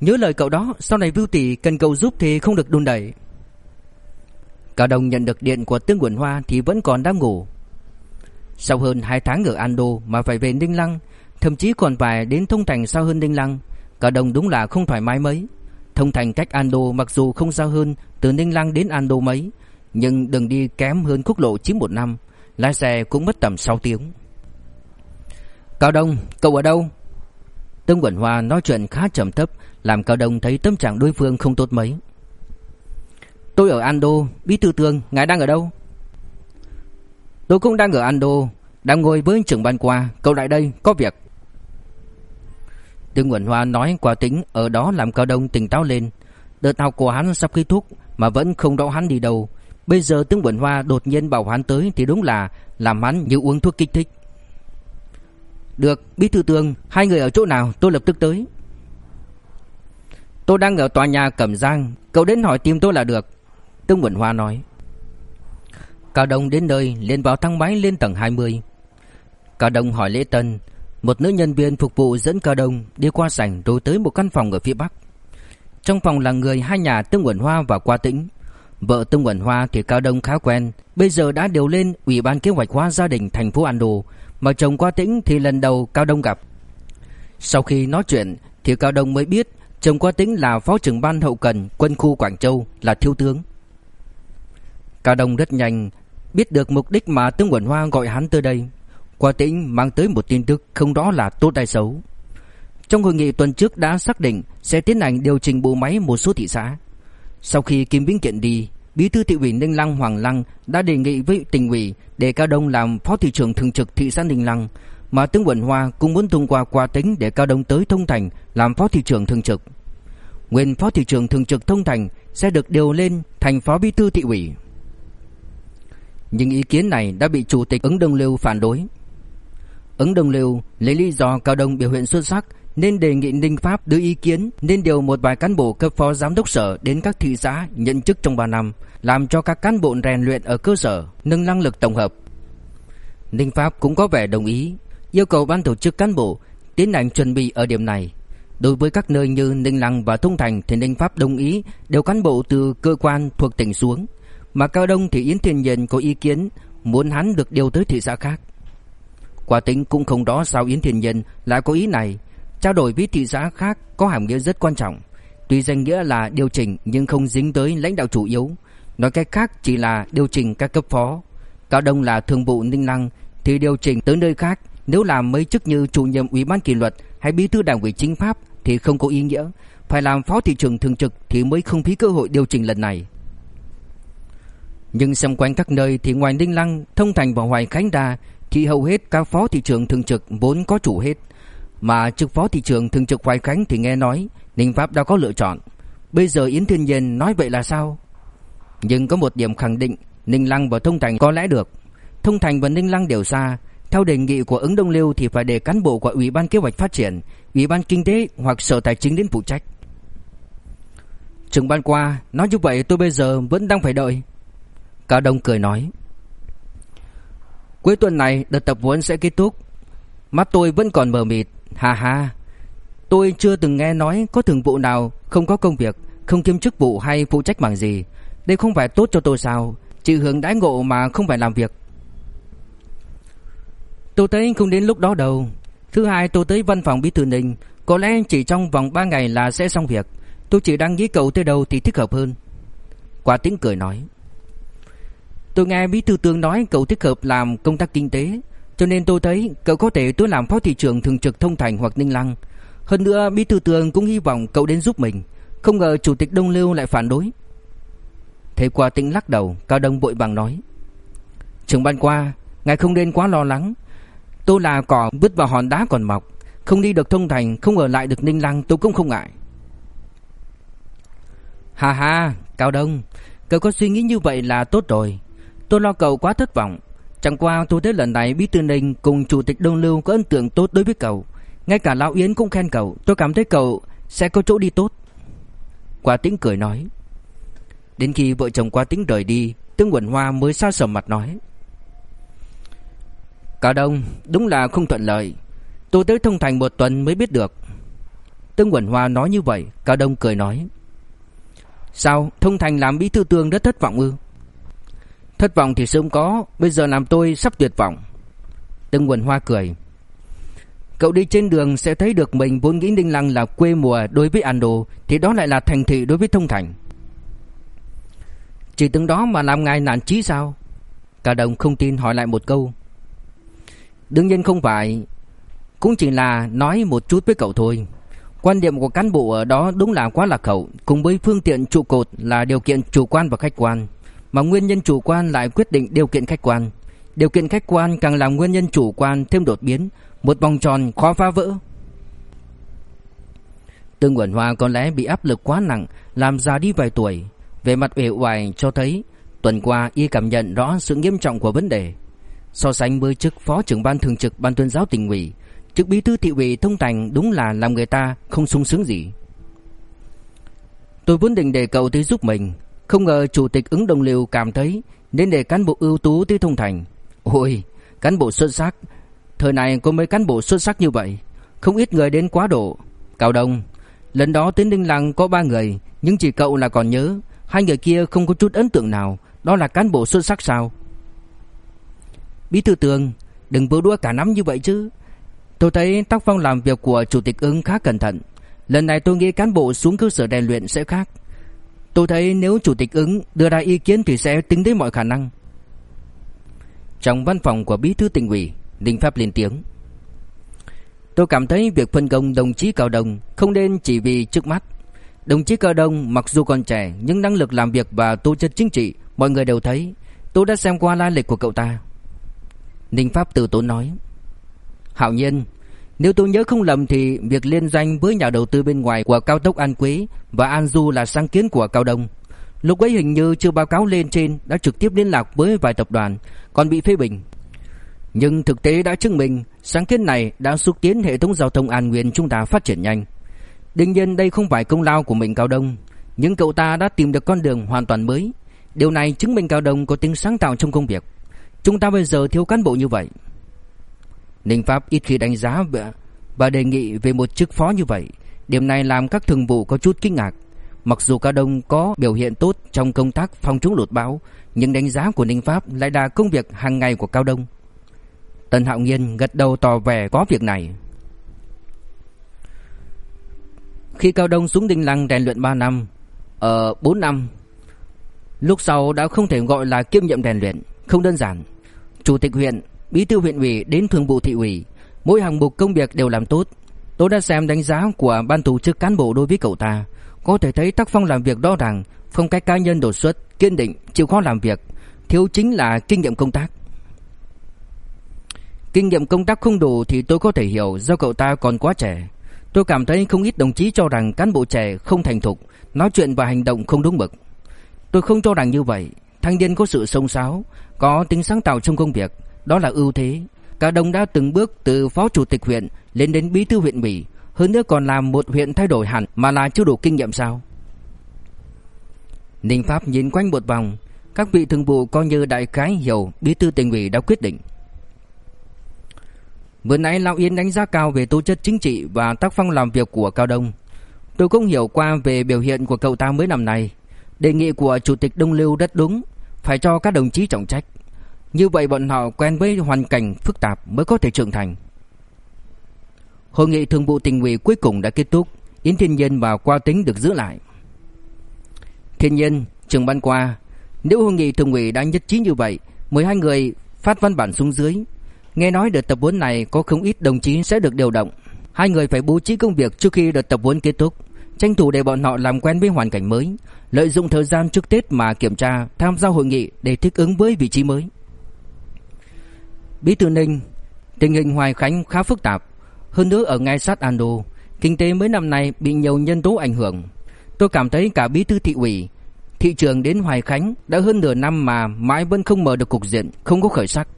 Nhớ lời cậu đó, Sau này Vưu Tỷ cần cậu giúp thì không được đun đẩy. Cao Đông nhận được điện của Tương Quẩn Hoa Thì vẫn còn đang ngủ. Sau hơn 2 tháng ở Ando Mà phải về Ninh Lăng, Thậm chí còn phải đến Thông Thành sau hơn Ninh Lăng, Cao Đông đúng là không thoải mái mấy. Thông thành cách Ando mặc dù không xa hơn từ Ninh Lăng đến Ando mấy, nhưng đường đi kém hơn quốc lộ 915, lái xe cũng mất tầm 6 tiếng. Cao Đông, cậu ở đâu? Tương Quẩn Hoa nói chuyện khá trầm thấp, làm Cao Đông thấy tâm trạng đối phương không tốt mấy. Tôi ở Ando, Bí thư Tương, ngài đang ở đâu? Tôi cũng đang ở Ando, đang ngồi với trưởng ban qua, cậu lại đây, có việc. Tương Nguyễn Hoa nói quả tính ở đó làm Cao Đông tỉnh táo lên. Đợt học của hắn sắp kết thúc mà vẫn không rõ hắn đi đâu. Bây giờ Tương Nguyễn Hoa đột nhiên bảo hắn tới thì đúng là làm hắn như uống thuốc kích thích. Được, Bí thư Tương, hai người ở chỗ nào tôi lập tức tới. Tôi đang ở tòa nhà Cẩm Giang, cậu đến hỏi tìm tôi là được. Tương Nguyễn Hoa nói. Cao Đông đến nơi lên vào thang máy lên tầng 20. Cao Đông hỏi Lễ Tân, một nữ nhân viên phục vụ dẫn Cao Đông đi qua sảnh rồi tới một căn phòng ở phía bắc. Trong phòng là người hai nhà Tương Uẩn Hoa và Qua Tĩnh. Vợ Tương Uẩn Hoa thì Cao Đông khá quen, bây giờ đã điều lên Ủy ban kế hoạch hóa gia đình thành phố An Đô, mà chồng Qua Tĩnh thì lần đầu Cao Đông gặp. Sau khi nói chuyện thì Cao Đông mới biết chồng Qua Tĩnh là phó trưởng ban hậu cần quân khu Quảng Châu, là thiếu tướng. Cao Đông rất nhanh biết được mục đích mà Tương Uẩn Hoa gọi hắn tới đây. Qua tĩnh mang tới một tin tức không rõ là tốt hay xấu. Trong hội nghị tuần trước đã xác định sẽ tiến hành điều chỉnh bộ máy một số thị xã. Sau khi Kim Vĩnh Kiện đi, Bí thư thị ủy Ninh Lăng Hoàng Lăng đã đề nghị với tỉnh ủy để Cao Đông làm phó thị trưởng thường trực thị xã Ninh Lăng, mà tướng Quận Hoa cũng muốn thông qua qua tính để Cao Đông tới Thông Thành làm phó thị trưởng thường trực. Nguyên phó thị trưởng thường trực Thông Thành sẽ được điều lên thành phó bí thư thị ủy. Nhưng ý kiến này đã bị chủ tịch ứng Đông Lưu phản đối. Ứng Đông Lưu lấy lý do Cao Đông biểu hiện xuất sắc nên đề nghị Ninh Pháp đưa ý kiến nên điều một vài cán bộ cấp phó giám đốc sở đến các thị xã nhận chức trong 3 năm, làm cho các cán bộ rèn luyện ở cơ sở, nâng năng lực tổng hợp. Ninh Pháp cũng có vẻ đồng ý, yêu cầu ban tổ chức cán bộ tiến hành chuẩn bị ở điểm này. Đối với các nơi như Ninh Lăng và Thông Thành thì Ninh Pháp đồng ý đều cán bộ từ cơ quan thuộc tỉnh xuống, mà Cao Đông thì Yến Thiên Nhân có ý kiến muốn hắn được điều tới thị xã khác. Quả tính cũng không rõ sao Yến Thiên Nhân lại có ý này, trao đổi với thị xã khác có hàm nghĩa rất quan trọng. Tuy danh nghĩa là điều chỉnh nhưng không dính tới lãnh đạo chủ yếu, nói cách khác chỉ là điều chỉnh các cấp phó. Cao Đông là thường vụ Ninh Lăng thì điều chỉnh tới nơi khác, nếu làm mấy chức như chủ nhiệm ủy ban kỷ luật hay bí thư đảng ủy chính pháp thì không có ý nghĩa, phải làm phó thị trường thường trực thì mới không phí cơ hội điều chỉnh lần này. Nhưng xem quanh các nơi thì ngoài Ninh Lăng, Thông Thành và Hoài Khánh đa thì hầu hết các phó thị trưởng thường trực vốn có chủ hết. Mà chức phó thị trưởng thường trực Hoài Khánh thì nghe nói Ninh Pháp đã có lựa chọn. Bây giờ Yến Thiên Nhiên nói vậy là sao? Nhưng có một điểm khẳng định Ninh Lăng và Thông Thành có lẽ được. Thông Thành và Ninh Lăng đều xa. Theo đề nghị của ứng Đông Liêu thì phải để cán bộ của Ủy ban Kế hoạch Phát triển, Ủy ban Kinh tế hoặc Sở Tài chính đến phụ trách. Trưởng ban qua, nói như vậy tôi bây giờ vẫn đang phải đợi. Cao Đông cười nói. Cuối tuần này đợt tập huấn sẽ kết thúc. Mắt tôi vẫn còn mờ mịt, hà hà. Tôi chưa từng nghe nói có thường vụ nào không có công việc, không kiêm chức vụ hay phụ trách mảng gì. Đây không phải tốt cho tôi sao? Chỉ hưởng đãi ngộ mà không phải làm việc. Tôi thấy không đến lúc đó đâu. Thứ hai tôi tới văn phòng bí thư Ninh, có lẽ chỉ trong vòng 3 ngày là sẽ xong việc. Tôi chỉ đang nghĩ cậu tới đâu thì thích hợp hơn. Quả tiếng cười nói. Tôi nghe bí thư tướng nói cậu thích hợp làm công tác kinh tế, cho nên tôi thấy cậu có thể tôi làm phó thị trưởng thường trực Thông Thành hoặc Ninh Lăng. Hơn nữa bí thư tướng cũng hy vọng cậu đến giúp mình, không ngờ chủ tịch Đông Lưu lại phản đối. thế qua Tĩnh lắc đầu, Cao Đông bội bằng nói: "Trưởng ban qua, ngài không nên quá lo lắng. Tôi là cỏ vứt vào hòn đá còn mọc, không đi được Thông Thành, không ở lại được Ninh Lăng tôi cũng không ngại." Hà hà, Cao Đông, cậu có suy nghĩ như vậy là tốt rồi. Tôi lo cậu quá thất vọng. Chẳng qua tôi thấy lần này Bí thư Ninh cùng Chủ tịch Đông Lưu có ấn tượng tốt đối với cậu. Ngay cả Lão Yến cũng khen cậu. Tôi cảm thấy cậu sẽ có chỗ đi tốt. Quá tính cười nói. Đến khi vợ chồng Quá tính rời đi, Tướng Quẩn Hoa mới xa sầm mặt nói. Cả đông, đúng là không thuận lợi. Tôi tới thông thành một tuần mới biết được. Tướng Quẩn Hoa nói như vậy, Cao Đông cười nói. Sao, thông thành làm bí thư tương rất thất vọng ư? Thất vọng thì sớm có, bây giờ làm tôi sắp tuyệt vọng. Từng quần hoa cười. Cậu đi trên đường sẽ thấy được mình vốn nghĩ Ninh Lăng là quê mùa đối với Ando thì đó lại là thành thị đối với Thông Thành. Chỉ từng đó mà làm ngài nản chí sao? Cả đồng không tin hỏi lại một câu. Đương nhiên không phải, cũng chỉ là nói một chút với cậu thôi. Quan điểm của cán bộ ở đó đúng là quá lạc hậu, cùng với phương tiện trụ cột là điều kiện chủ quan và khách quan mà nguyên nhân chủ quan lại quyết định điều kiện khách quan. Điều kiện khách quan càng làm nguyên nhân chủ quan thêm đột biến, một vòng tròn khó phá vỡ. Tương Quẩn Hoa có lẽ bị áp lực quá nặng, làm già đi vài tuổi. Về mặt uể oải cho thấy, tuần qua y cảm nhận rõ sự nghiêm trọng của vấn đề. So sánh với chức phó trưởng ban thường trực ban tuyên giáo tỉnh ủy, chức bí thư thị ủy thông thành đúng là làm người ta không sung sướng gì. Tôi vốn định để cậu tới giúp mình, không ngờ chủ tịch ứng đồng liều cảm thấy nên để cán bộ ưu tú tới thông thành. Ôi, cán bộ xuất sắc. Thời này có mấy cán bộ xuất sắc như vậy. Không ít người đến quá độ. Cao Đông, lần đó tiến Ninh Lăng có ba người, nhưng chỉ cậu là còn nhớ. Hai người kia không có chút ấn tượng nào. Đó là cán bộ xuất sắc sao? Bí thư tường, đừng vỡ đũa cả nắm như vậy chứ. Tôi thấy tác phong làm việc của chủ tịch ứng khá cẩn thận. Lần này tôi nghĩ cán bộ xuống cơ sở rèn luyện sẽ khác. Tôi thấy nếu chủ tịch ứng đưa ra ý kiến thì sẽ tính đến mọi khả năng. Trong văn phòng của bí thư tỉnh ủy, Đinh Pháp lên tiếng. Tôi cảm thấy việc phân công đồng chí Cao Đông không nên chỉ vì trước mắt. Đồng chí Cao Đông mặc dù còn trẻ nhưng năng lực làm việc và tố chất chính trị mọi người đều thấy. Tôi đã xem qua lai lịch của cậu ta. Ninh Pháp từ tốn nói. Hạo Nhiên, nếu tôi nhớ không lầm thì việc liên danh với nhà đầu tư bên ngoài của cao tốc An Quế và An Du là sáng kiến của Cao Đông. Lúc ấy hình như chưa báo cáo lên trên đã trực tiếp liên lạc với vài tập đoàn, còn bị phê bình. Nhưng thực tế đã chứng minh sáng kiến này đã xúc tiến hệ thống giao thông An Nguyên chúng ta phát triển nhanh. Đương nhiên đây không phải công lao của mình Cao Đông, nhưng cậu ta đã tìm được con đường hoàn toàn mới. Điều này chứng minh Cao Đông có tính sáng tạo trong công việc. Chúng ta bây giờ thiếu cán bộ như vậy. Ninh Pháp ít khi đánh giá và đề nghị về một chức phó như vậy. Điểm này làm các thường vụ có chút kinh ngạc. Mặc dù Cao Đông có biểu hiện tốt trong công tác phòng chống lụt bão, nhưng đánh giá của Ninh Pháp lại là công việc hàng ngày của Cao Đông. Tần Hạo Nhiên gật đầu tỏ vẻ có việc này. Khi Cao Đông xuống Đinh Lăng rèn luyện 3 năm, ở uh, 4 năm, lúc sau đã không thể gọi là kiêm nhiệm rèn luyện, không đơn giản. Chủ tịch huyện, bí thư huyện ủy đến thường vụ thị ủy, mỗi hạng mục công việc đều làm tốt. Tôi đã xem đánh giá của ban tổ chức cán bộ đối với cậu ta, có thể thấy tác phong làm việc đó rằng phong cách cá nhân đột xuất, kiên định, chịu khó làm việc, thiếu chính là kinh nghiệm công tác. Kinh nghiệm công tác không đủ thì tôi có thể hiểu do cậu ta còn quá trẻ. Tôi cảm thấy không ít đồng chí cho rằng cán bộ trẻ không thành thục, nói chuyện và hành động không đúng mực. Tôi không cho rằng như vậy, thanh niên có sự sông sáo, có tính sáng tạo trong công việc, đó là ưu thế. Cả đồng đã từng bước từ phó chủ tịch huyện lên đến bí thư huyện ủy, hơn nữa còn làm một huyện thay đổi hẳn mà là chưa đủ kinh nghiệm sao? Ninh Pháp nhìn quanh một vòng, các vị thường vụ coi như đại khái hiểu bí thư tỉnh ủy đã quyết định. Vừa nãy Lão Yên đánh giá cao về tố chất chính trị và tác phong làm việc của Cao Đông. Tôi cũng hiểu qua về biểu hiện của cậu ta mới năm nay. Đề nghị của Chủ tịch Đông Lưu rất đúng, phải cho các đồng chí trọng trách. Như vậy bọn họ quen với hoàn cảnh phức tạp mới có thể trưởng thành. Hội nghị thường vụ tỉnh ủy cuối cùng đã kết thúc, Yến Thiên Nhân và Qua Tính được giữ lại. Thiên Nhân, trưởng ban qua, nếu hội nghị thường ủy đã nhất trí như vậy, mời hai người phát văn bản xuống dưới, Nghe nói đợt tập huấn này có không ít đồng chí sẽ được điều động. Hai người phải bố trí công việc trước khi đợt tập huấn kết thúc, tranh thủ để bọn họ làm quen với hoàn cảnh mới, lợi dụng thời gian trước Tết mà kiểm tra, tham gia hội nghị để thích ứng với vị trí mới. Bí thư Ninh, tình hình Hoài Khánh khá phức tạp, hơn nữa ở ngay sát Ando, kinh tế mấy năm nay bị nhiều nhân tố ảnh hưởng. Tôi cảm thấy cả bí thư thị ủy, thị trường đến Hoài Khánh đã hơn nửa năm mà mãi vẫn không mở được cục diện, không có khởi sắc.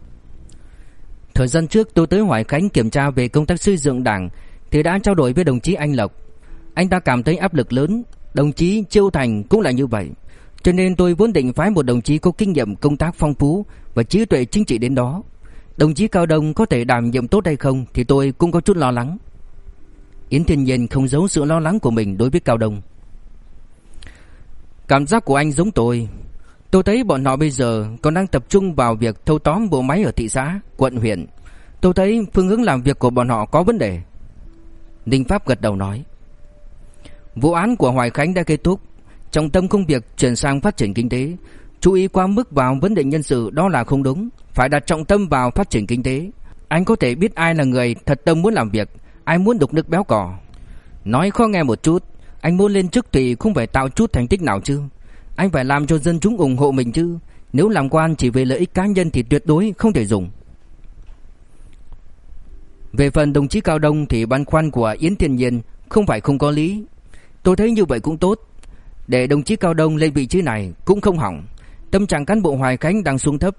Thời gian trước tôi tới Hoài Khánh kiểm tra về công tác xây dựng đảng thì đã trao đổi với đồng chí Anh Lộc. Anh ta cảm thấy áp lực lớn, đồng chí Chiêu Thành cũng là như vậy. Cho nên tôi vốn định phái một đồng chí có kinh nghiệm công tác phong phú và trí tuệ chính trị đến đó. Đồng chí Cao Đông có thể đảm nhiệm tốt hay không thì tôi cũng có chút lo lắng. Yến Thiên Nhiên không giấu sự lo lắng của mình đối với Cao Đông. Cảm giác của anh giống tôi, Tôi thấy bọn họ bây giờ còn đang tập trung vào việc thâu tóm bộ máy ở thị xã, quận huyện. Tôi thấy phương hướng làm việc của bọn họ có vấn đề. Ninh Pháp gật đầu nói. Vụ án của Hoài Khánh đã kết thúc. Trọng tâm công việc chuyển sang phát triển kinh tế. Chú ý quá mức vào vấn đề nhân sự đó là không đúng. Phải đặt trọng tâm vào phát triển kinh tế. Anh có thể biết ai là người thật tâm muốn làm việc, ai muốn đục nước béo cò. Nói khó nghe một chút, anh muốn lên chức thì không phải tạo chút thành tích nào chứ. Anh phải làm cho dân chúng ủng hộ mình chứ Nếu làm quan chỉ vì lợi ích cá nhân thì tuyệt đối không thể dùng Về phần đồng chí Cao Đông thì băn khoăn của Yến Thiên Nhiên không phải không có lý Tôi thấy như vậy cũng tốt Để đồng chí Cao Đông lên vị trí này cũng không hỏng Tâm trạng cán bộ Hoài Khánh đang xuống thấp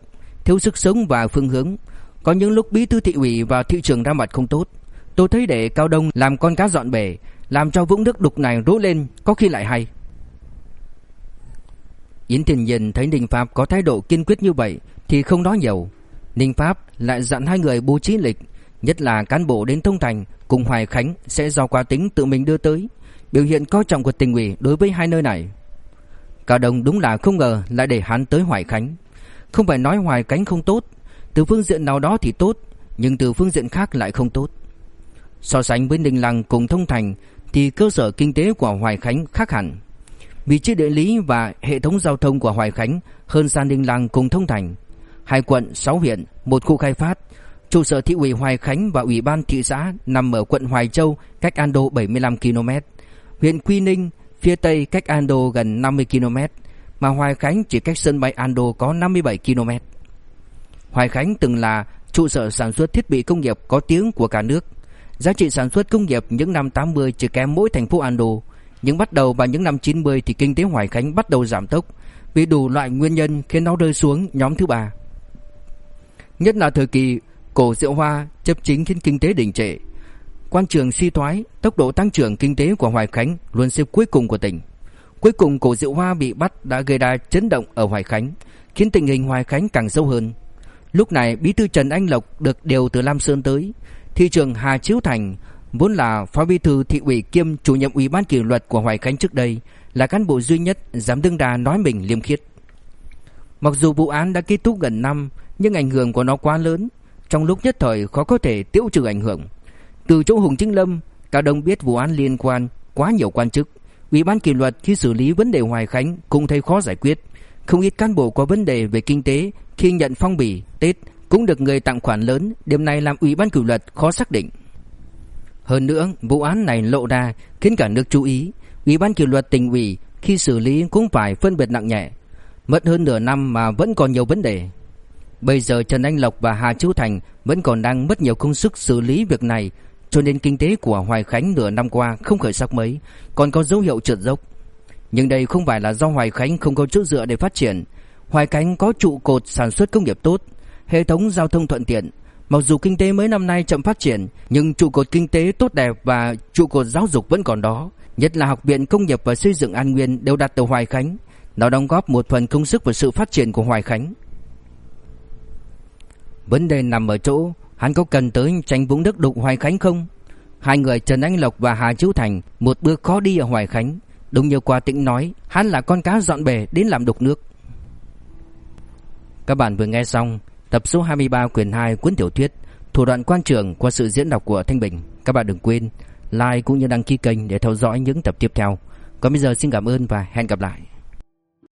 Thiếu sức sống và phương hướng Có những lúc bí thư thị ủy và thị trường ra mặt không tốt Tôi thấy để Cao Đông làm con cá dọn bể Làm cho vũng nước đục này rú lên Có khi lại hay Yến Thiền Nhiên thấy Ninh Pháp có thái độ kiên quyết như vậy thì không nói nhiều. Ninh Pháp lại dặn hai người bố trí lịch, nhất là cán bộ đến Thông Thành cùng Hoài Khánh sẽ do qua tính tự mình đưa tới, biểu hiện coi trọng của tình ủy đối với hai nơi này. cao đông đúng là không ngờ lại để hắn tới Hoài Khánh. Không phải nói Hoài Khánh không tốt, từ phương diện nào đó thì tốt, nhưng từ phương diện khác lại không tốt. So sánh với Ninh Lăng cùng Thông Thành thì cơ sở kinh tế của Hoài Khánh khác hẳn. Vị trí địa lý và hệ thống giao thông của Hoài Khánh hơn San Ninh Lăng cùng thông thành. Hai quận, sáu huyện, một khu khai phát. Trụ sở thị ủy Hoài Khánh và ủy ban thị xã nằm ở quận Hoài Châu, cách Ando 75 km. Huyện Quy Ninh, phía tây cách Ando gần 50 km, mà Hoài Khánh chỉ cách sân bay Ando có 57 km. Hoài Khánh từng là trụ sở sản xuất thiết bị công nghiệp có tiếng của cả nước. Giá trị sản xuất công nghiệp những năm 80 chỉ kém mỗi thành phố Ando, nhưng bắt đầu vào những năm 90 thì kinh tế Hoài Khánh bắt đầu giảm tốc vì đủ loại nguyên nhân khiến nó rơi xuống nhóm thứ ba. Nhất là thời kỳ cổ Diệu Hoa chấp chính khiến kinh tế đình trệ. Quan trường suy thoái, tốc độ tăng trưởng kinh tế của Hoài Khánh luôn xếp cuối cùng của tỉnh. Cuối cùng cổ Diệu Hoa bị bắt đã gây ra chấn động ở Hoài Khánh, khiến tình hình Hoài Khánh càng sâu hơn. Lúc này Bí thư Trần Anh Lộc được điều từ Lam Sơn tới, thị trường Hà Chiếu Thành vốn là phó bí thư thị ủy kiêm chủ nhiệm ủy ban kỷ luật của Hoài Khánh trước đây, là cán bộ duy nhất dám đương đà nói mình liêm khiết. Mặc dù vụ án đã kết thúc gần năm, nhưng ảnh hưởng của nó quá lớn, trong lúc nhất thời khó có thể tiêu trừ ảnh hưởng. Từ chỗ Hùng Chính Lâm, cả đồng biết vụ án liên quan quá nhiều quan chức, ủy ban kỷ luật khi xử lý vấn đề Hoài Khánh cũng thấy khó giải quyết. Không ít cán bộ có vấn đề về kinh tế khi nhận phong bì Tết cũng được người tặng khoản lớn, điểm này làm ủy ban kỷ luật khó xác định. Hơn nữa, vụ án này lộ ra khiến cả nước chú ý, ủy ban kỷ luật tỉnh ủy khi xử lý cũng phải phân biệt nặng nhẹ. Mất hơn nửa năm mà vẫn còn nhiều vấn đề. Bây giờ Trần Anh Lộc và Hà Chú Thành vẫn còn đang mất nhiều công sức xử lý việc này, cho nên kinh tế của Hoài Khánh nửa năm qua không khởi sắc mấy, còn có dấu hiệu trượt dốc. Nhưng đây không phải là do Hoài Khánh không có chỗ dựa để phát triển. Hoài Khánh có trụ cột sản xuất công nghiệp tốt, hệ thống giao thông thuận tiện. Mặc dù kinh tế mấy năm nay chậm phát triển, nhưng trụ cột kinh tế tốt đẹp và trụ cột giáo dục vẫn còn đó. Nhất là Học viện Công nghiệp và Xây dựng An Nguyên đều đặt từ Hoài Khánh. Nó đóng góp một phần công sức vào sự phát triển của Hoài Khánh. Vấn đề nằm ở chỗ hắn có cần tới tranh vũng đất đục Hoài Khánh không? Hai người Trần Anh Lộc và Hà Chiếu Thành một bước khó đi ở Hoài Khánh. Đúng như qua tĩnh nói, hắn là con cá dọn bể đến làm đục nước. Các bạn vừa nghe xong tập số 23 quyển 2 cuốn tiểu thuyết Thủ đoạn quan trường qua sự diễn đọc của Thanh Bình. Các bạn đừng quên like cũng như đăng ký kênh để theo dõi những tập tiếp theo. Còn bây giờ xin cảm ơn và hẹn gặp lại.